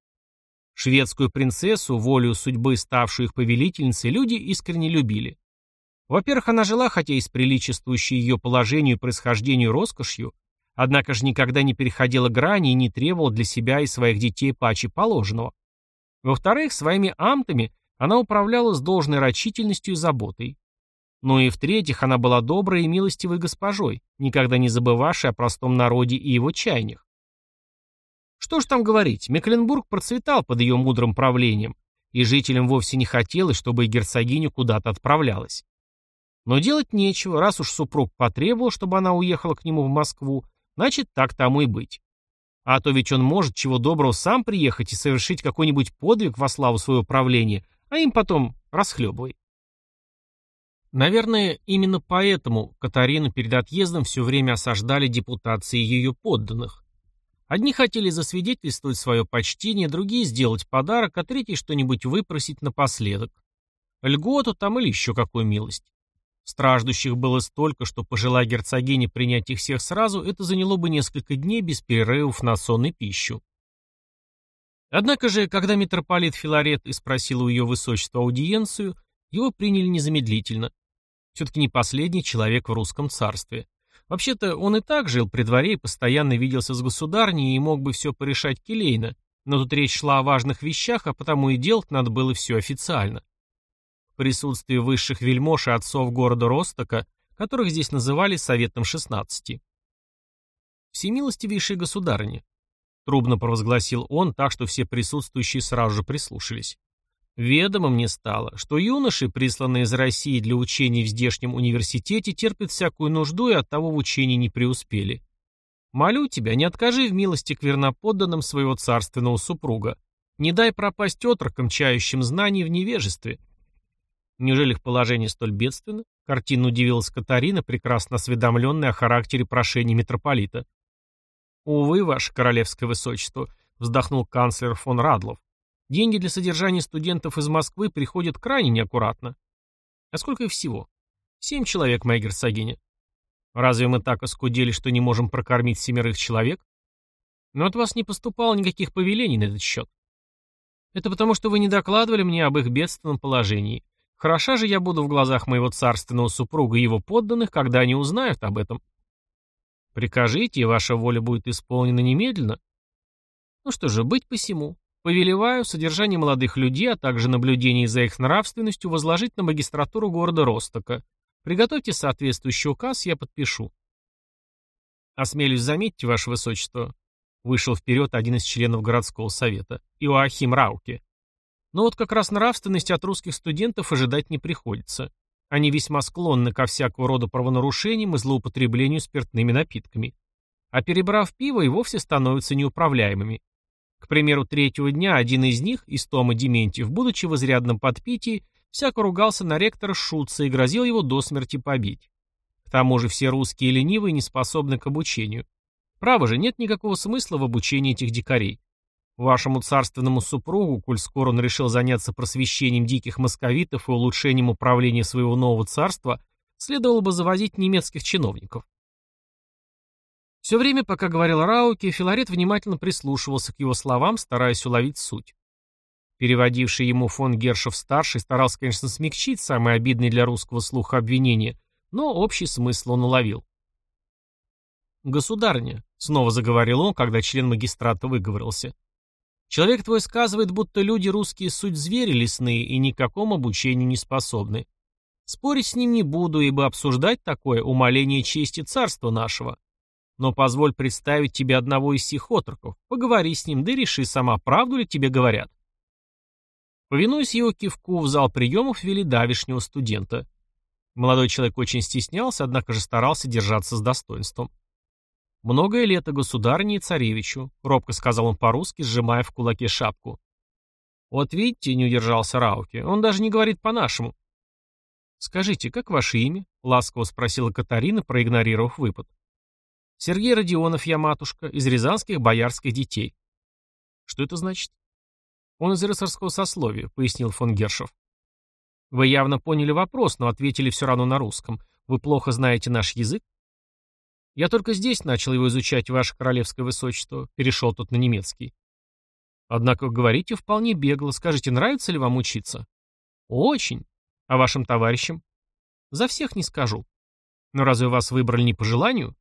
Шведскую принцессу, волю судьбы ставшую их повелительницей, люди искренне любили. Во-первых, она жила, хотя и с приличествующей ее положению и происхождению роскошью, однако же никогда не переходила грани и не требовала для себя и своих детей паче положенного. Во-вторых, своими амтами она управляла с должной рачительностью и заботой. Ну и в-третьих, она была доброй и милостивой госпожой, никогда не забывавшей о простом народе и его чаяниях. Что ж там говорить, Мекленбург процветал под ее мудрым правлением, и жителям вовсе не хотелось, чтобы герцогиня куда-то отправлялась. Но делать нечего, раз уж супруг потребовал, чтобы она уехала к нему в Москву, значит, так тому и быть. А то ведь он может чего доброго сам приехать и совершить какой-нибудь подвиг во славу своего правления, а им потом расхлебывай. Наверное, именно поэтому Катарину перед отъездом все время осаждали депутации ее подданных. Одни хотели засвидетельствовать свое почтение, другие сделать подарок, а третьи что-нибудь выпросить напоследок. Льготу там или еще какую милость. Страждущих было столько, что, пожелая герцогине принять их всех сразу, это заняло бы несколько дней без перерывов на сон и пищу. Однако же, когда митрополит Филарет и спросил у ее высочества аудиенцию, его приняли незамедлительно. Все-таки не последний человек в русском царстве. Вообще-то он и так жил при дворе и постоянно виделся с государней и мог бы все порешать келейно, но тут речь шла о важных вещах, а потому и делать надо было все официально. Присутствии высших вельмож и отцов города Ростока, которых здесь называли Советом 16. «Всемилостивейшие государыни», — трубно провозгласил он, так что все присутствующие сразу же прислушались. Ведомо мне стало, что юноши, присланные из России для учений в здешнем университете, терпят всякую нужду и оттого в учении не преуспели. Молю тебя, не откажи в милости к верноподданным своего царственного супруга. Не дай пропасть отрокам, чающим знаний в невежестве. Неужели их положение столь бедственно? Картинно удивилась Катарина, прекрасно осведомленная о характере прошения митрополита. «Увы, ваше королевское высочество», — вздохнул канцлер фон Радлов. Деньги для содержания студентов из Москвы приходят крайне неаккуратно. А сколько их всего? Семь человек, моя герцогиня. Разве мы так оскудели, что не можем прокормить семерых человек? Но от вас не поступало никаких повелений на этот счет. Это потому, что вы не докладывали мне об их бедственном положении. Хороша же я буду в глазах моего царственного супруга и его подданных, когда они узнают об этом. Прикажите, и ваша воля будет исполнена немедленно. Ну что же, быть посему. Повелеваю содержание молодых людей, а также наблюдение за их нравственностью возложить на магистратуру города Ростока. Приготовьте соответствующий указ, я подпишу. Осмелюсь заметить, ваше высочество, вышел вперед один из членов городского совета, Иоахим Рауке. Но вот как раз нравственность от русских студентов ожидать не приходится. Они весьма склонны ко всякого рода правонарушениям и злоупотреблению спиртными напитками. А перебрав пиво, и вовсе становятся неуправляемыми. К примеру, третьего дня один из них, Истома Дементьев, будучи в изрядном подпитии, всяко ругался на ректора Шутца и грозил его до смерти побить. К тому же все русские ленивые не способны к обучению. Право же, нет никакого смысла в обучении этих дикарей. Вашему царственному супругу, коль скоро он решил заняться просвещением диких московитов и улучшением управления своего нового царства, следовало бы завозить немецких чиновников. Все время, пока говорил Рауки, Филарет внимательно прислушивался к его словам, стараясь уловить суть. Переводивший ему фон Гершев-старший старался, конечно, смягчить самые обидные для русского слуха обвинения, но общий смысл он уловил. «Государня», — снова заговорил он, когда член магистрата выговорился, — Человек твой сказывает, будто люди русские суть звери лесные и никакому обучению не способны. Спорить с ним не буду, ибо обсуждать такое умоление чести царства нашего. Но позволь представить тебе одного из сих отроков. Поговори с ним, да реши сама, правду ли тебе говорят. Повинуясь его кивку, в зал приемов вели давишнего студента. Молодой человек очень стеснялся, однако же старался держаться с достоинством. «Многое лето государыне и царевичу», — робко сказал он по-русски, сжимая в кулаке шапку. «Вот видите», — не удержался Рауки, — «он даже не говорит по-нашему». «Скажите, как ваше имя?» — ласково спросила Катарина, проигнорировав выпад. «Сергей Родионов, я матушка, из рязанских боярских детей». «Что это значит?» «Он из рыцарского сословия», — пояснил фон Гершев. «Вы явно поняли вопрос, но ответили все равно на русском. Вы плохо знаете наш язык?» Я только здесь начал его изучать, ваше королевское высочество, перешел тут на немецкий. Однако говорите вполне бегло. Скажите, нравится ли вам учиться? Очень. А вашим товарищам? За всех не скажу. Но разве вас выбрали не по желанию?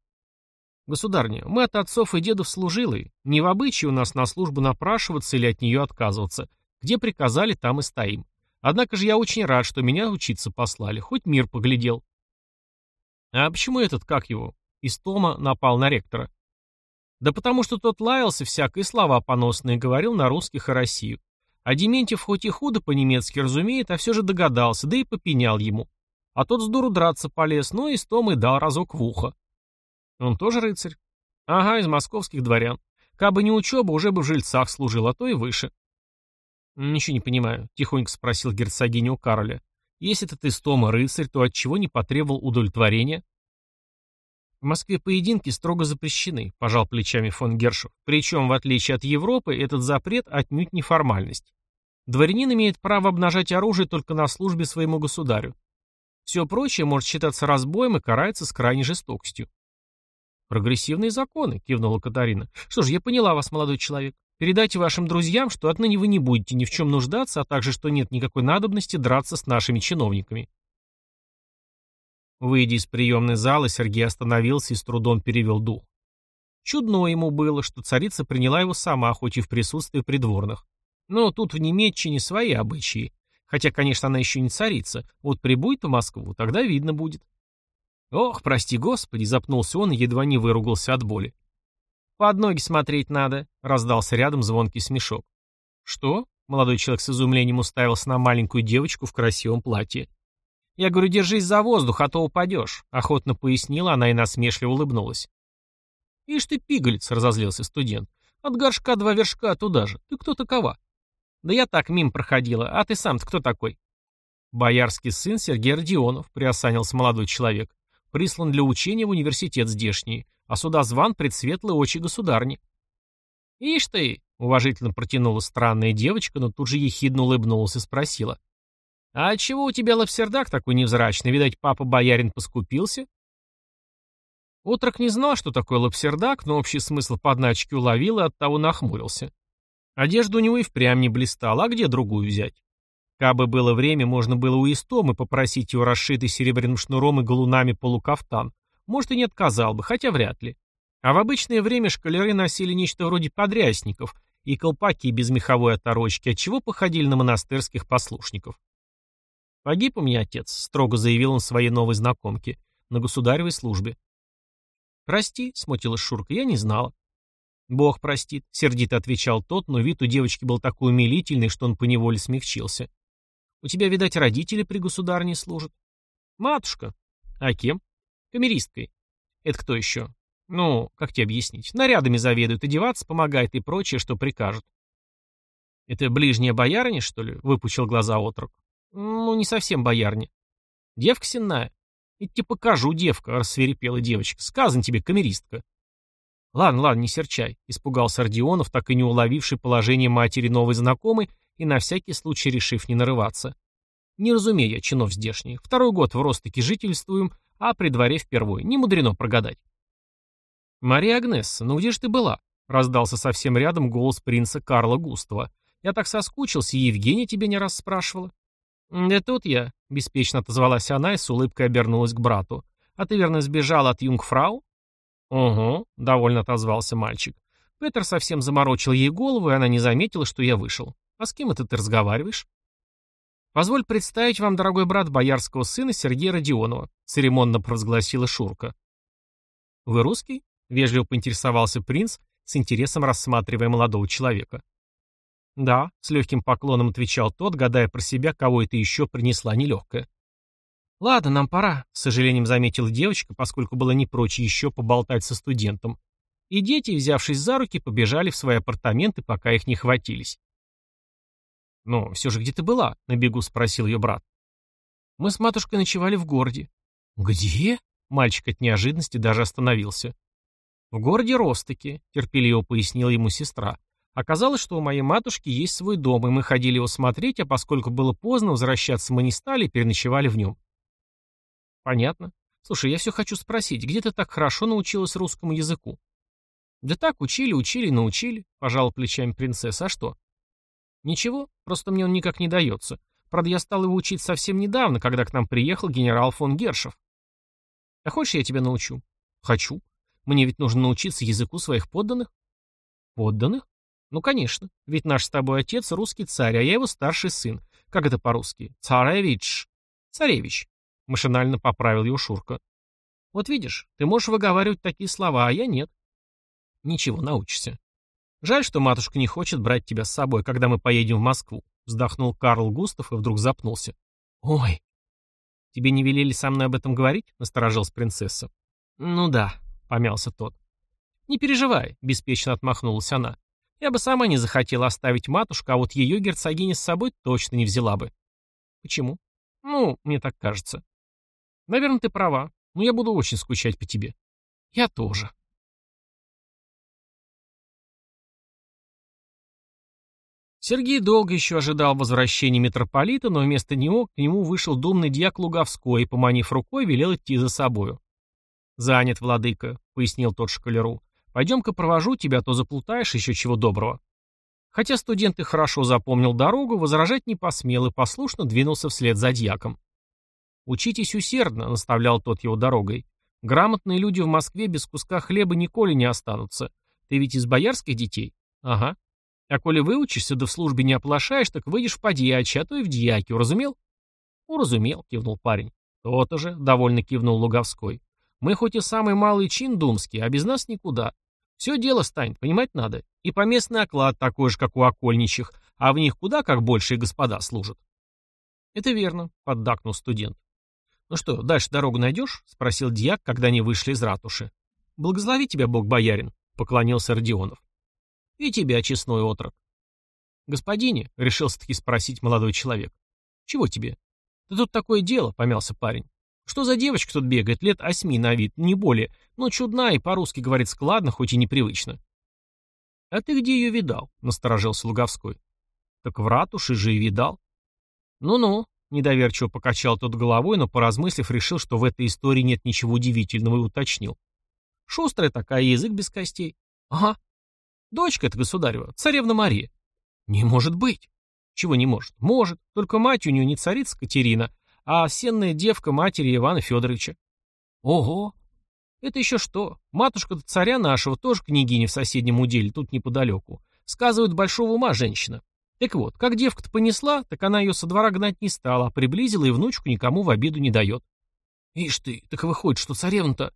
Государня, мы от отцов и дедов служилые. Не в обычае у нас на службу напрашиваться или от нее отказываться. Где приказали, там и стоим. Однако же я очень рад, что меня учиться послали. Хоть мир поглядел. А почему этот, как его, Истома напал на ректора. Да потому что тот лаялся всякие слова поносные говорил на русских и Россию. А Дементьев хоть и худо по-немецки разумеет, а все же догадался, да и попенял ему. А тот с дуру драться полез, но Истом и дал разок в ухо. Он тоже рыцарь? Ага, из московских дворян. Кабы не учеба, уже бы в жильцах служил, а то и выше. Ничего не понимаю, тихонько спросил герцогиня у Кароля. Если этот Истома рыцарь, то отчего не потребовал удовлетворения? В Москве поединки строго запрещены, пожал плечами фон Гершев. Причем, в отличие от Европы, этот запрет отнюдь не формальность. Дворянин имеет право обнажать оружие только на службе своему государю. Все прочее может считаться разбоем и карается с крайней жестокостью. «Прогрессивные законы», — кивнула Катарина. «Что ж, я поняла вас, молодой человек. Передайте вашим друзьям, что отныне вы не будете ни в чем нуждаться, а также, что нет никакой надобности драться с нашими чиновниками». Выйдя из приемной зала, Сергей остановился и с трудом перевел дух. Чудно ему было, что царица приняла его сама, хоть и в присутствии придворных. Но тут в Немеччине свои обычаи. Хотя, конечно, она еще не царица. Вот прибудет в Москву, тогда видно будет. Ох, прости господи, запнулся он и едва не выругался от боли. «Под ноги смотреть надо», — раздался рядом звонкий смешок. «Что?» — молодой человек с изумлением уставился на маленькую девочку в красивом платье. «Я говорю, держись за воздух, а то упадешь», — охотно пояснила она и насмешливо улыбнулась. «Ишь ты, пигалец», — разозлился студент. «От горшка два вершка туда же. Ты кто такова?» «Да я так мимо проходила. А ты сам-то кто такой?» «Боярский сын Сергей Родионов», — приосанился молодой человек. «Прислан для учения в университет здешний, а сюда зван предсветлый очи государни». «Ишь ты!» — уважительно протянула странная девочка, но тут же ехидно улыбнулась и спросила. «А чего у тебя лапсердак такой невзрачный? Видать, папа-боярин поскупился?» Отрок не знал, что такое лапсердак, но общий смысл подначки уловил и оттого нахмурился. Одежда у него и впрямь не блистала, а где другую взять? Кабы было время, можно было у Истомы попросить его расшитый серебряным шнуром и галунами полукафтан. может и не отказал бы, хотя вряд ли. А в обычное время шкалеры носили нечто вроде подрясников и колпаки без меховой оторочки, отчего походили на монастырских послушников. «Погиб у меня отец», — строго заявил он своей новой знакомке, — «на государевой службе». «Прости», — смутилась Шурка, — «я не знала». «Бог простит», — сердито отвечал тот, но вид у девочки был такой умилительный, что он поневоле смягчился. «У тебя, видать, родители при государне служат?» «Матушка». «А кем?» «Камеристкой». «Это кто еще?» «Ну, как тебе объяснить? Нарядами заведует, одеваться помогает и прочее, что прикажут». «Это ближняя боярыня, что ли?» — выпучил глаза отрок. «Ну, не совсем боярня. Девка сенная. И тебе покажу, девка», — рассверепела девочка. «Сказан тебе, камеристка». «Ладно, ладно, не серчай», — испугался Родионов, так и не уловивший положение матери новой знакомой и на всякий случай решив не нарываться. «Не разумею чинов здешних. Второй год в Ростыке жительствуем, а при дворе впервой. Не мудрено прогадать». «Мария Агнесса, ну где же ты была?» — раздался совсем рядом голос принца Карла Густава. «Я так соскучился, и Евгения тебя не раз спрашивала». «Да тут я», — беспечно отозвалась она и с улыбкой обернулась к брату. «А ты, верно, сбежала от юнгфрау?» «Угу», — довольно отозвался мальчик. Петр совсем заморочил ей голову, и она не заметила, что я вышел. «А с кем это ты разговариваешь?» «Позволь представить вам, дорогой брат боярского сына Сергея Родионова», — церемонно провозгласила Шурка. «Вы русский?» — вежливо поинтересовался принц, с интересом рассматривая молодого человека. «Да», — с легким поклоном отвечал тот, гадая про себя, кого это еще принесла нелегкая. «Ладно, нам пора», — с сожалением заметила девочка, поскольку было не прочь еще поболтать со студентом. И дети, взявшись за руки, побежали в свои апартаменты, пока их не хватились. «Ну, все же где ты была?» — на бегу спросил ее брат. «Мы с матушкой ночевали в городе». «Где?» — мальчик от неожиданности даже остановился. «В городе Ростоке», — терпеливо пояснила ему сестра. Оказалось, что у моей матушки есть свой дом, и мы ходили его смотреть, а поскольку было поздно, возвращаться мы не стали и переночевали в нем. Понятно. Слушай, я все хочу спросить, где ты так хорошо научилась русскому языку? Да так, учили, учили, научили, пожал плечами принцесса. А что? Ничего, просто мне он никак не дается. Правда, я стал его учить совсем недавно, когда к нам приехал генерал фон Гершев. А хочешь, я тебя научу? Хочу. Мне ведь нужно научиться языку своих подданных. Подданных? Ну, конечно, ведь наш с тобой отец русский царь, а я его старший сын. Как это по-русски? Царевич. Царевич. Машинально поправил его Шурка. Вот видишь, ты можешь выговаривать такие слова, а я нет. Ничего, научишься. Жаль, что матушка не хочет брать тебя с собой, когда мы поедем в Москву. Вздохнул Карл Густав и вдруг запнулся. Ой. Тебе не велели со мной об этом говорить? Насторожилась принцесса. Ну да, помялся тот. Не переживай, беспечно отмахнулась она. Я бы сама не захотела оставить матушку, а вот ее герцогиня с собой точно не взяла бы. Почему? Ну, мне так кажется. Наверное, ты права, но я буду очень скучать по тебе. Я тоже. Сергей долго еще ожидал возвращения митрополита, но вместо него к нему вышел думный дьяк Луговской и, поманив рукой, велел идти за собою. «Занят, владыка», — пояснил тот шкалеру. Пойдем-ка провожу тебя, то заплутаешь еще чего доброго. Хотя студент и хорошо запомнил дорогу, возражать не посмел и послушно двинулся вслед за дьяком. «Учитесь усердно», — наставлял тот его дорогой. «Грамотные люди в Москве без куска хлеба николи не останутся. Ты ведь из боярских детей?» «Ага. А коли выучишься, да в службе не оплошаешь, так выйдешь в подьячи, а то и в дьяки, уразумел?» «Уразумел», — кивнул парень. «То-то же», — довольно кивнул Луговской. Мы хоть и самый малый чин думский, а без нас никуда. Все дело станет, понимать надо. И поместный оклад такой же, как у окольничьих, а в них куда как большие господа служат. Это верно, поддакнул студент. Ну что, дальше дорогу найдешь? Спросил дьяк, когда они вышли из ратуши. Благослови тебя, бог боярин, поклонился Родионов. И тебя, честной отрок. Господине, решился-таки спросить молодой человек. Чего тебе? Да тут такое дело, помялся парень. Что за девочка тут бегает, лет осьми на вид, не более, но чудна и по-русски говорит складно, хоть и непривычно. «А ты где ее видал?» — насторожился Луговской. «Так в ратуше же и видал». «Ну-ну», — недоверчиво покачал тот головой, но, поразмыслив, решил, что в этой истории нет ничего удивительного и уточнил. «Шустрая такая, язык без костей». «Ага. Дочка это государева, царевна Мария». «Не может быть». «Чего не может?» «Может. Только мать у нее не царица Катерина, а сенная девка матери Ивана Федоровича. Ого! Это еще что? Матушка царя нашего тоже княгиня в соседнем уделе, тут неподалеку. Сказывают, большого ума женщина. Так вот, как девка-то понесла, так она ее со двора гнать не стала, а приблизила и внучку никому в обиду не дает. Ишь ты, так выходит, что царевна-то...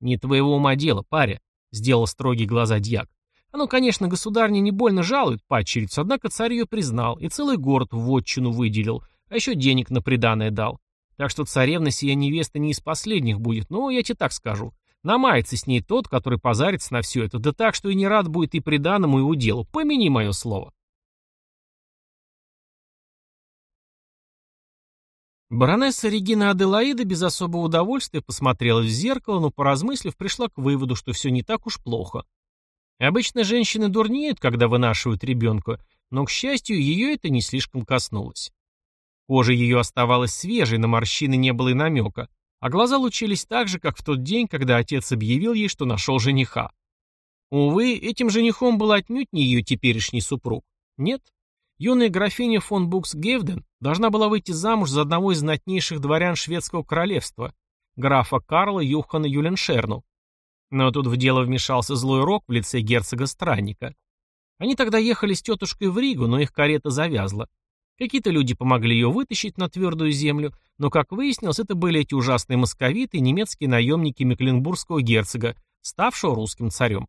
Не твоего ума дело, паря, сделал строгие глаза дьяк. Оно, конечно, государня не больно жалует падчерицу, однако царь ее признал и целый город в вотчину выделил, а еще денег на приданое дал. Так что царевна сия невеста не из последних будет, но я тебе так скажу. Намается с ней тот, который позарится на все это, да так, что и не рад будет и приданному, и уделу. Помяни мое слово. Баронесса Регина Аделаида без особого удовольствия посмотрела в зеркало, но, поразмыслив, пришла к выводу, что все не так уж плохо. Обычно женщины дурнеют, когда вынашивают ребенка, но, к счастью, ее это не слишком коснулось. Кожа ее оставалась свежей, на морщины не было и намека, а глаза лучились так же, как в тот день, когда отец объявил ей, что нашел жениха. Увы, этим женихом был отнюдь не ее теперешний супруг. Нет, юная графиня фон Букс-Гевден должна была выйти замуж за одного из знатнейших дворян шведского королевства, графа Карла Юхана Юленшерну. Но тут в дело вмешался злой рок в лице герцога-странника. Они тогда ехали с тетушкой в Ригу, но их карета завязла. Какие-то люди помогли ее вытащить на твердую землю, но, как выяснилось, это были эти ужасные московиты немецкие наемники Мекленбургского герцога, ставшего русским царем.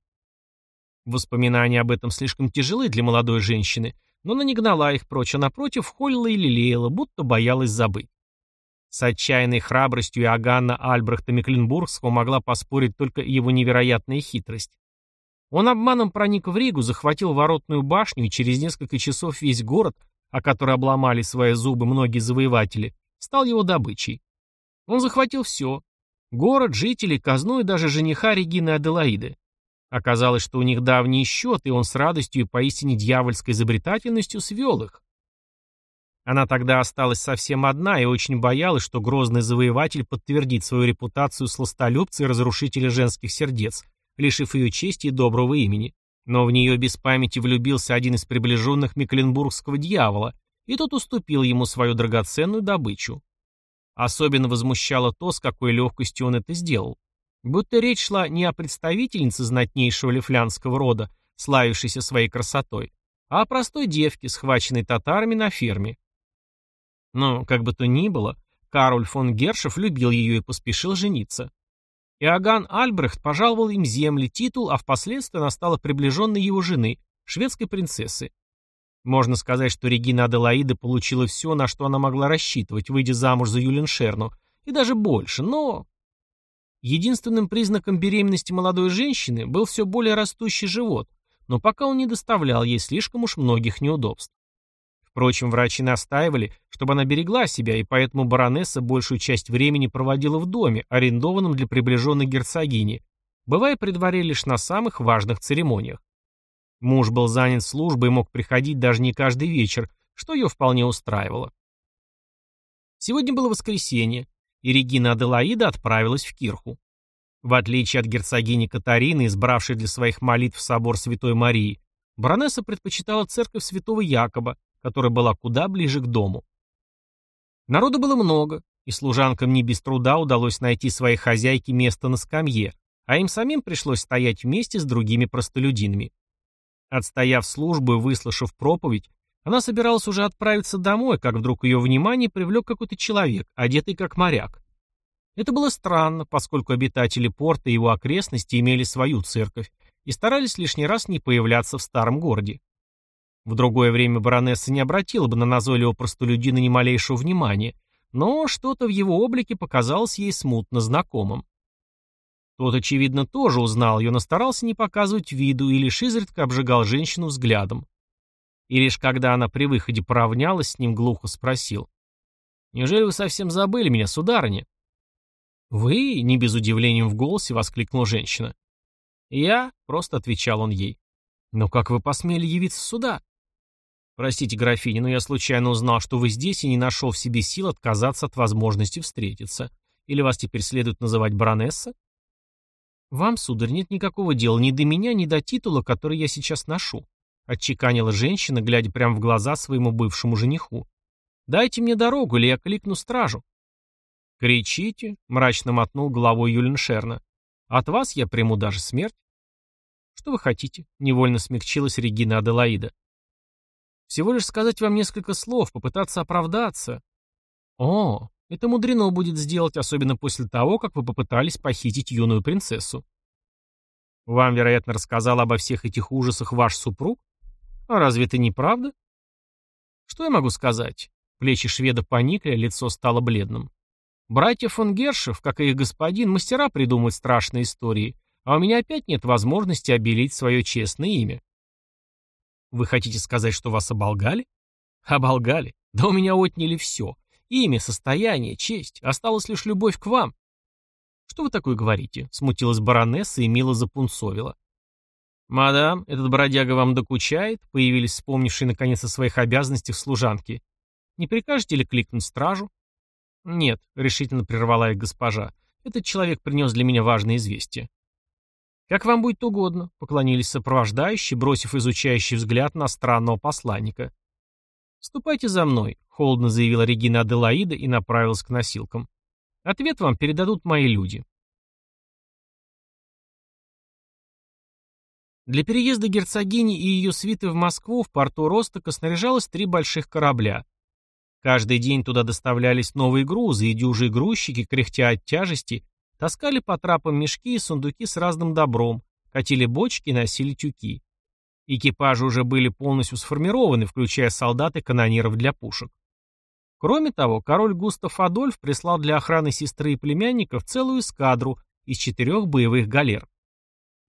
Воспоминания об этом слишком тяжелы для молодой женщины, но она не гнала их прочь, а напротив холила и лелеяла, будто боялась забыть. С отчаянной храбростью Иоганна Альбрехта Мекленбургского могла поспорить только его невероятная хитрость. Он обманом проник в Ригу, захватил воротную башню, и через несколько часов весь город, о который обломали свои зубы многие завоеватели, стал его добычей. Он захватил все. Город, жителей, казну и даже жениха Регины Аделаиды. Оказалось, что у них давний счет, и он с радостью и поистине дьявольской изобретательностью свел их. Она тогда осталась совсем одна и очень боялась, что грозный завоеватель подтвердит свою репутацию сластолюбца и разрушителя женских сердец, лишив ее чести и доброго имени. Но в нее без памяти влюбился один из приближенных Мекленбургского дьявола, и тот уступил ему свою драгоценную добычу. Особенно возмущало то, с какой легкостью он это сделал. Будто речь шла не о представительнице знатнейшего лифлянского рода, славившейся своей красотой, а о простой девке, схваченной татарами на ферме. Но, как бы то ни было, Кароль фон Гершев любил ее и поспешил жениться. Иоганн Альбрехт пожаловал им земли, титул, а впоследствии она стала приближенной его жены, шведской принцессы. Можно сказать, что Регина Аделаида получила все, на что она могла рассчитывать, выйдя замуж за Юленшерну, и даже больше, но... Единственным признаком беременности молодой женщины был все более растущий живот, но пока он не доставлял ей слишком уж многих неудобств. Впрочем, врачи настаивали, чтобы она берегла себя, и поэтому баронесса большую часть времени проводила в доме, арендованном для приближенной герцогини, бывая при дворе лишь на самых важных церемониях. Муж был занят службой и мог приходить даже не каждый вечер, что ее вполне устраивало. Сегодня было воскресенье, и Регина Аделаида отправилась в Кирху. В отличие от герцогини Катарины, избравшей для своих молитв собор Святой Марии, баронесса предпочитала церковь Святого Якоба, которая была куда ближе к дому. Народу было много, и служанкам не без труда удалось найти своей хозяйке место на скамье, а им самим пришлось стоять вместе с другими простолюдинами. Отстояв службу и выслушав проповедь, она собиралась уже отправиться домой, как вдруг ее внимание привлек какой-то человек, одетый как моряк. Это было странно, поскольку обитатели порта и его окрестности имели свою церковь и старались лишний раз не появляться в старом городе. В другое время баронесса не обратила бы на назойливого простолюдина ни малейшего внимания, но что-то в его облике показалось ей смутно знакомым. Тот, очевидно, тоже узнал ее, но старался не показывать виду и лишь изредка обжигал женщину взглядом. И лишь когда она при выходе поравнялась с ним, глухо спросил. «Неужели вы совсем забыли меня, сударыня?» «Вы?» — не без удивления в голосе воскликнула женщина. «Я?» — просто отвечал он ей. «Но как вы посмели явиться сюда?» «Простите, графиня, но я случайно узнал, что вы здесь и не нашел в себе сил отказаться от возможности встретиться. Или вас теперь следует называть баронесса?» «Вам, сударь, нет никакого дела ни до меня, ни до титула, который я сейчас ношу», отчеканила женщина, глядя прямо в глаза своему бывшему жениху. «Дайте мне дорогу, или я кликну стражу». «Кричите», — мрачно мотнул головой Юленшерна. От вас я приму даже смерть. Что вы хотите? Невольно смягчилась Регина Аделаида. Всего лишь сказать вам несколько слов, попытаться оправдаться. О, это мудрено будет сделать, особенно после того, как вы попытались похитить юную принцессу. Вам, вероятно, рассказал обо всех этих ужасах ваш супруг? А разве это не правда? Что я могу сказать? Плечи шведа поникли, лицо стало бледным. Братья фон Гершев, как и их господин, мастера придумывать страшные истории, а у меня опять нет возможности обелить свое честное имя. Вы хотите сказать, что вас оболгали? Оболгали? Да у меня отняли все. Имя, состояние, честь. Осталась лишь любовь к вам. Что вы такое говорите? Смутилась баронесса и мило запунцовила. «Мадам, этот бродяга вам докучает?» Появились вспомнившие наконец о своих обязанностях служанки. «Не прикажете ли кликнуть стражу?» «Нет», — решительно прервала их госпожа. «Этот человек принес для меня важное известие». «Как вам будет угодно», — поклонились сопровождающие, бросив изучающий взгляд на странного посланника. «Ступайте за мной», — холодно заявила Регина Аделаида и направилась к носилкам. «Ответ вам передадут мои люди». Для переезда герцогини и ее свиты в Москву в порту Ростока снаряжалось три больших корабля. Каждый день туда доставлялись новые грузы, и дюжие грузчики, кряхтя от тяжести, таскали по трапам мешки и сундуки с разным добром, катили бочки и носили тюки. Экипажи уже были полностью сформированы, включая солдат и канониров для пушек. Кроме того, король Густав Адольф прислал для охраны сестры и племянников целую эскадру из четырех боевых галер.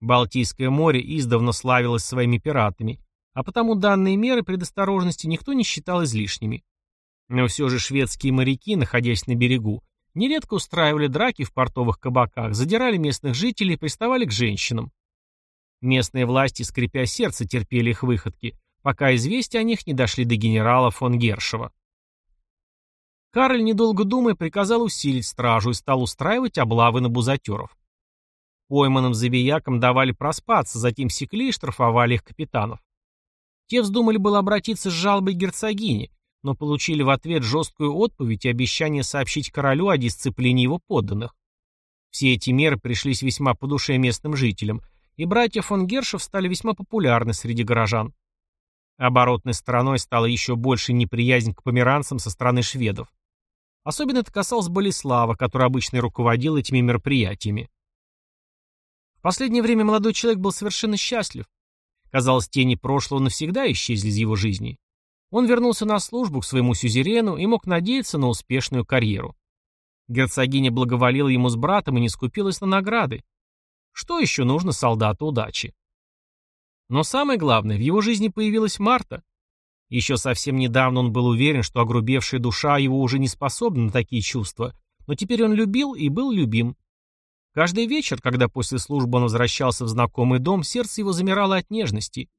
Балтийское море издавна славилось своими пиратами, а потому данные меры предосторожности никто не считал излишними. Но все же шведские моряки, находясь на берегу, нередко устраивали драки в портовых кабаках, задирали местных жителей и приставали к женщинам. Местные власти, скрипя сердце, терпели их выходки, пока известия о них не дошли до генерала фон Гершева. Карль, недолго думая, приказал усилить стражу и стал устраивать облавы на бузатеров. Пойманным забиякам давали проспаться, затем секли и штрафовали их капитанов. Те вздумали было обратиться с жалобой к герцогине, но получили в ответ жесткую отповедь и обещание сообщить королю о дисциплине его подданных. Все эти меры пришлись весьма по душе местным жителям, и братья фон Гершев стали весьма популярны среди горожан. Оборотной стороной стала еще больше неприязнь к померанцам со стороны шведов. Особенно это касалось Болеслава, который обычно руководил этими мероприятиями. В последнее время молодой человек был совершенно счастлив. Казалось, тени прошлого навсегда исчезли из его жизни. Он вернулся на службу к своему сюзерену и мог надеяться на успешную карьеру. Герцогиня благоволила ему с братом и не скупилась на награды. Что еще нужно солдату удачи? Но самое главное, в его жизни появилась Марта. Еще совсем недавно он был уверен, что огрубевшая душа его уже не способна на такие чувства, но теперь он любил и был любим. Каждый вечер, когда после службы он возвращался в знакомый дом, сердце его замирало от нежности.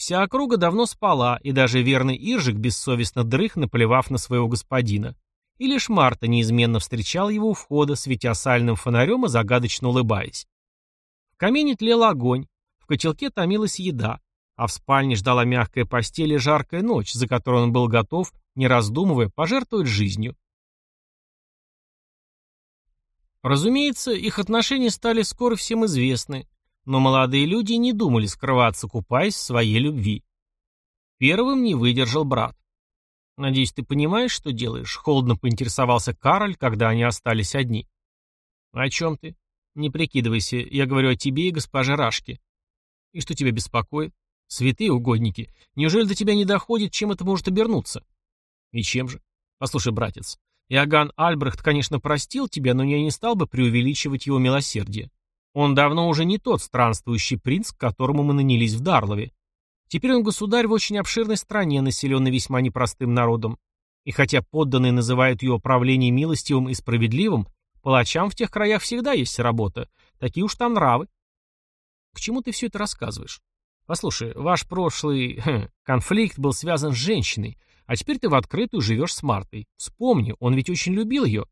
Вся округа давно спала, и даже верный Иржик бессовестно дрых, наплевав на своего господина. И лишь Марта неизменно встречал его у входа, светя сальным фонарем и загадочно улыбаясь. В камине тлел огонь, в котелке томилась еда, а в спальне ждала мягкая постель и жаркая ночь, за которую он был готов, не раздумывая, пожертвовать жизнью. Разумеется, их отношения стали скоро всем известны, но молодые люди не думали скрываться, купаясь в своей любви. Первым не выдержал брат. «Надеюсь, ты понимаешь, что делаешь?» — холодно поинтересовался Кароль, когда они остались одни. «О чем ты?» «Не прикидывайся, я говорю о тебе и госпоже Рашке». «И что тебя беспокоит?» «Святые угодники, неужели до тебя не доходит, чем это может обернуться?» «И чем же?» «Послушай, братец, Иоганн Альбрехт, конечно, простил тебя, но я не стал бы преувеличивать его милосердие. Он давно уже не тот странствующий принц, к которому мы нанялись в Дарлове. Теперь он государь в очень обширной стране, населенной весьма непростым народом. И хотя подданные называют его правление милостивым и справедливым, палачам в тех краях всегда есть работа. Такие уж там нравы. К чему ты все это рассказываешь? Послушай, ваш прошлый хм, конфликт был связан с женщиной, а теперь ты в открытую живешь с Мартой. Вспомни, он ведь очень любил ее.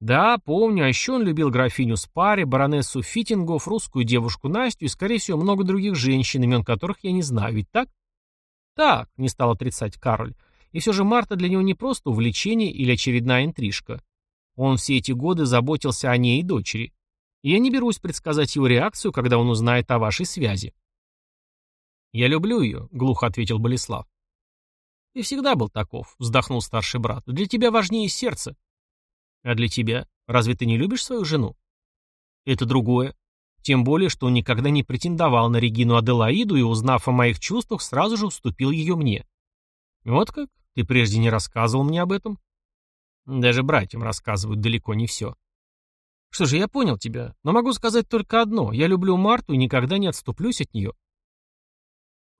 Да, помню, а еще он любил графиню Спари, баронессу Фитингов, русскую девушку Настю и, скорее всего, много других женщин, имен которых я не знаю, ведь так? Так, не стал отрицать Кароль. И все же Марта для него не просто увлечение или очередная интрижка. Он все эти годы заботился о ней и дочери. И я не берусь предсказать его реакцию, когда он узнает о вашей связи. «Я люблю ее», — глухо ответил Болеслав. «Ты всегда был таков», — вздохнул старший брат. «Для тебя важнее сердце». «А для тебя? Разве ты не любишь свою жену?» «Это другое. Тем более, что он никогда не претендовал на Регину Аделаиду и, узнав о моих чувствах, сразу же уступил ее мне». «Вот как? Ты прежде не рассказывал мне об этом?» «Даже братьям рассказывают далеко не все». «Что же, я понял тебя, но могу сказать только одно. Я люблю Марту и никогда не отступлюсь от нее».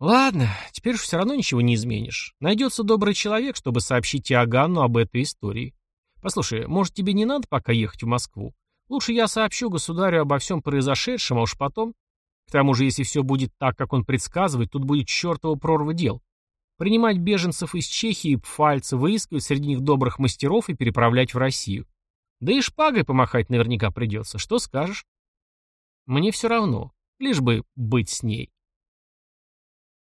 Ладно, теперь уж все равно ничего не изменишь. Найдется добрый человек, чтобы сообщить Иоганну об этой истории. Послушай, может тебе не надо пока ехать в Москву? Лучше я сообщу государю обо всем произошедшем, а уж потом... К тому же, если все будет так, как он предсказывает, тут будет чертова прорва дел. Принимать беженцев из Чехии и Пфальца, выискивать среди них добрых мастеров и переправлять в Россию. Да и шпагой помахать наверняка придется. Что скажешь? Мне все равно, лишь бы быть с ней.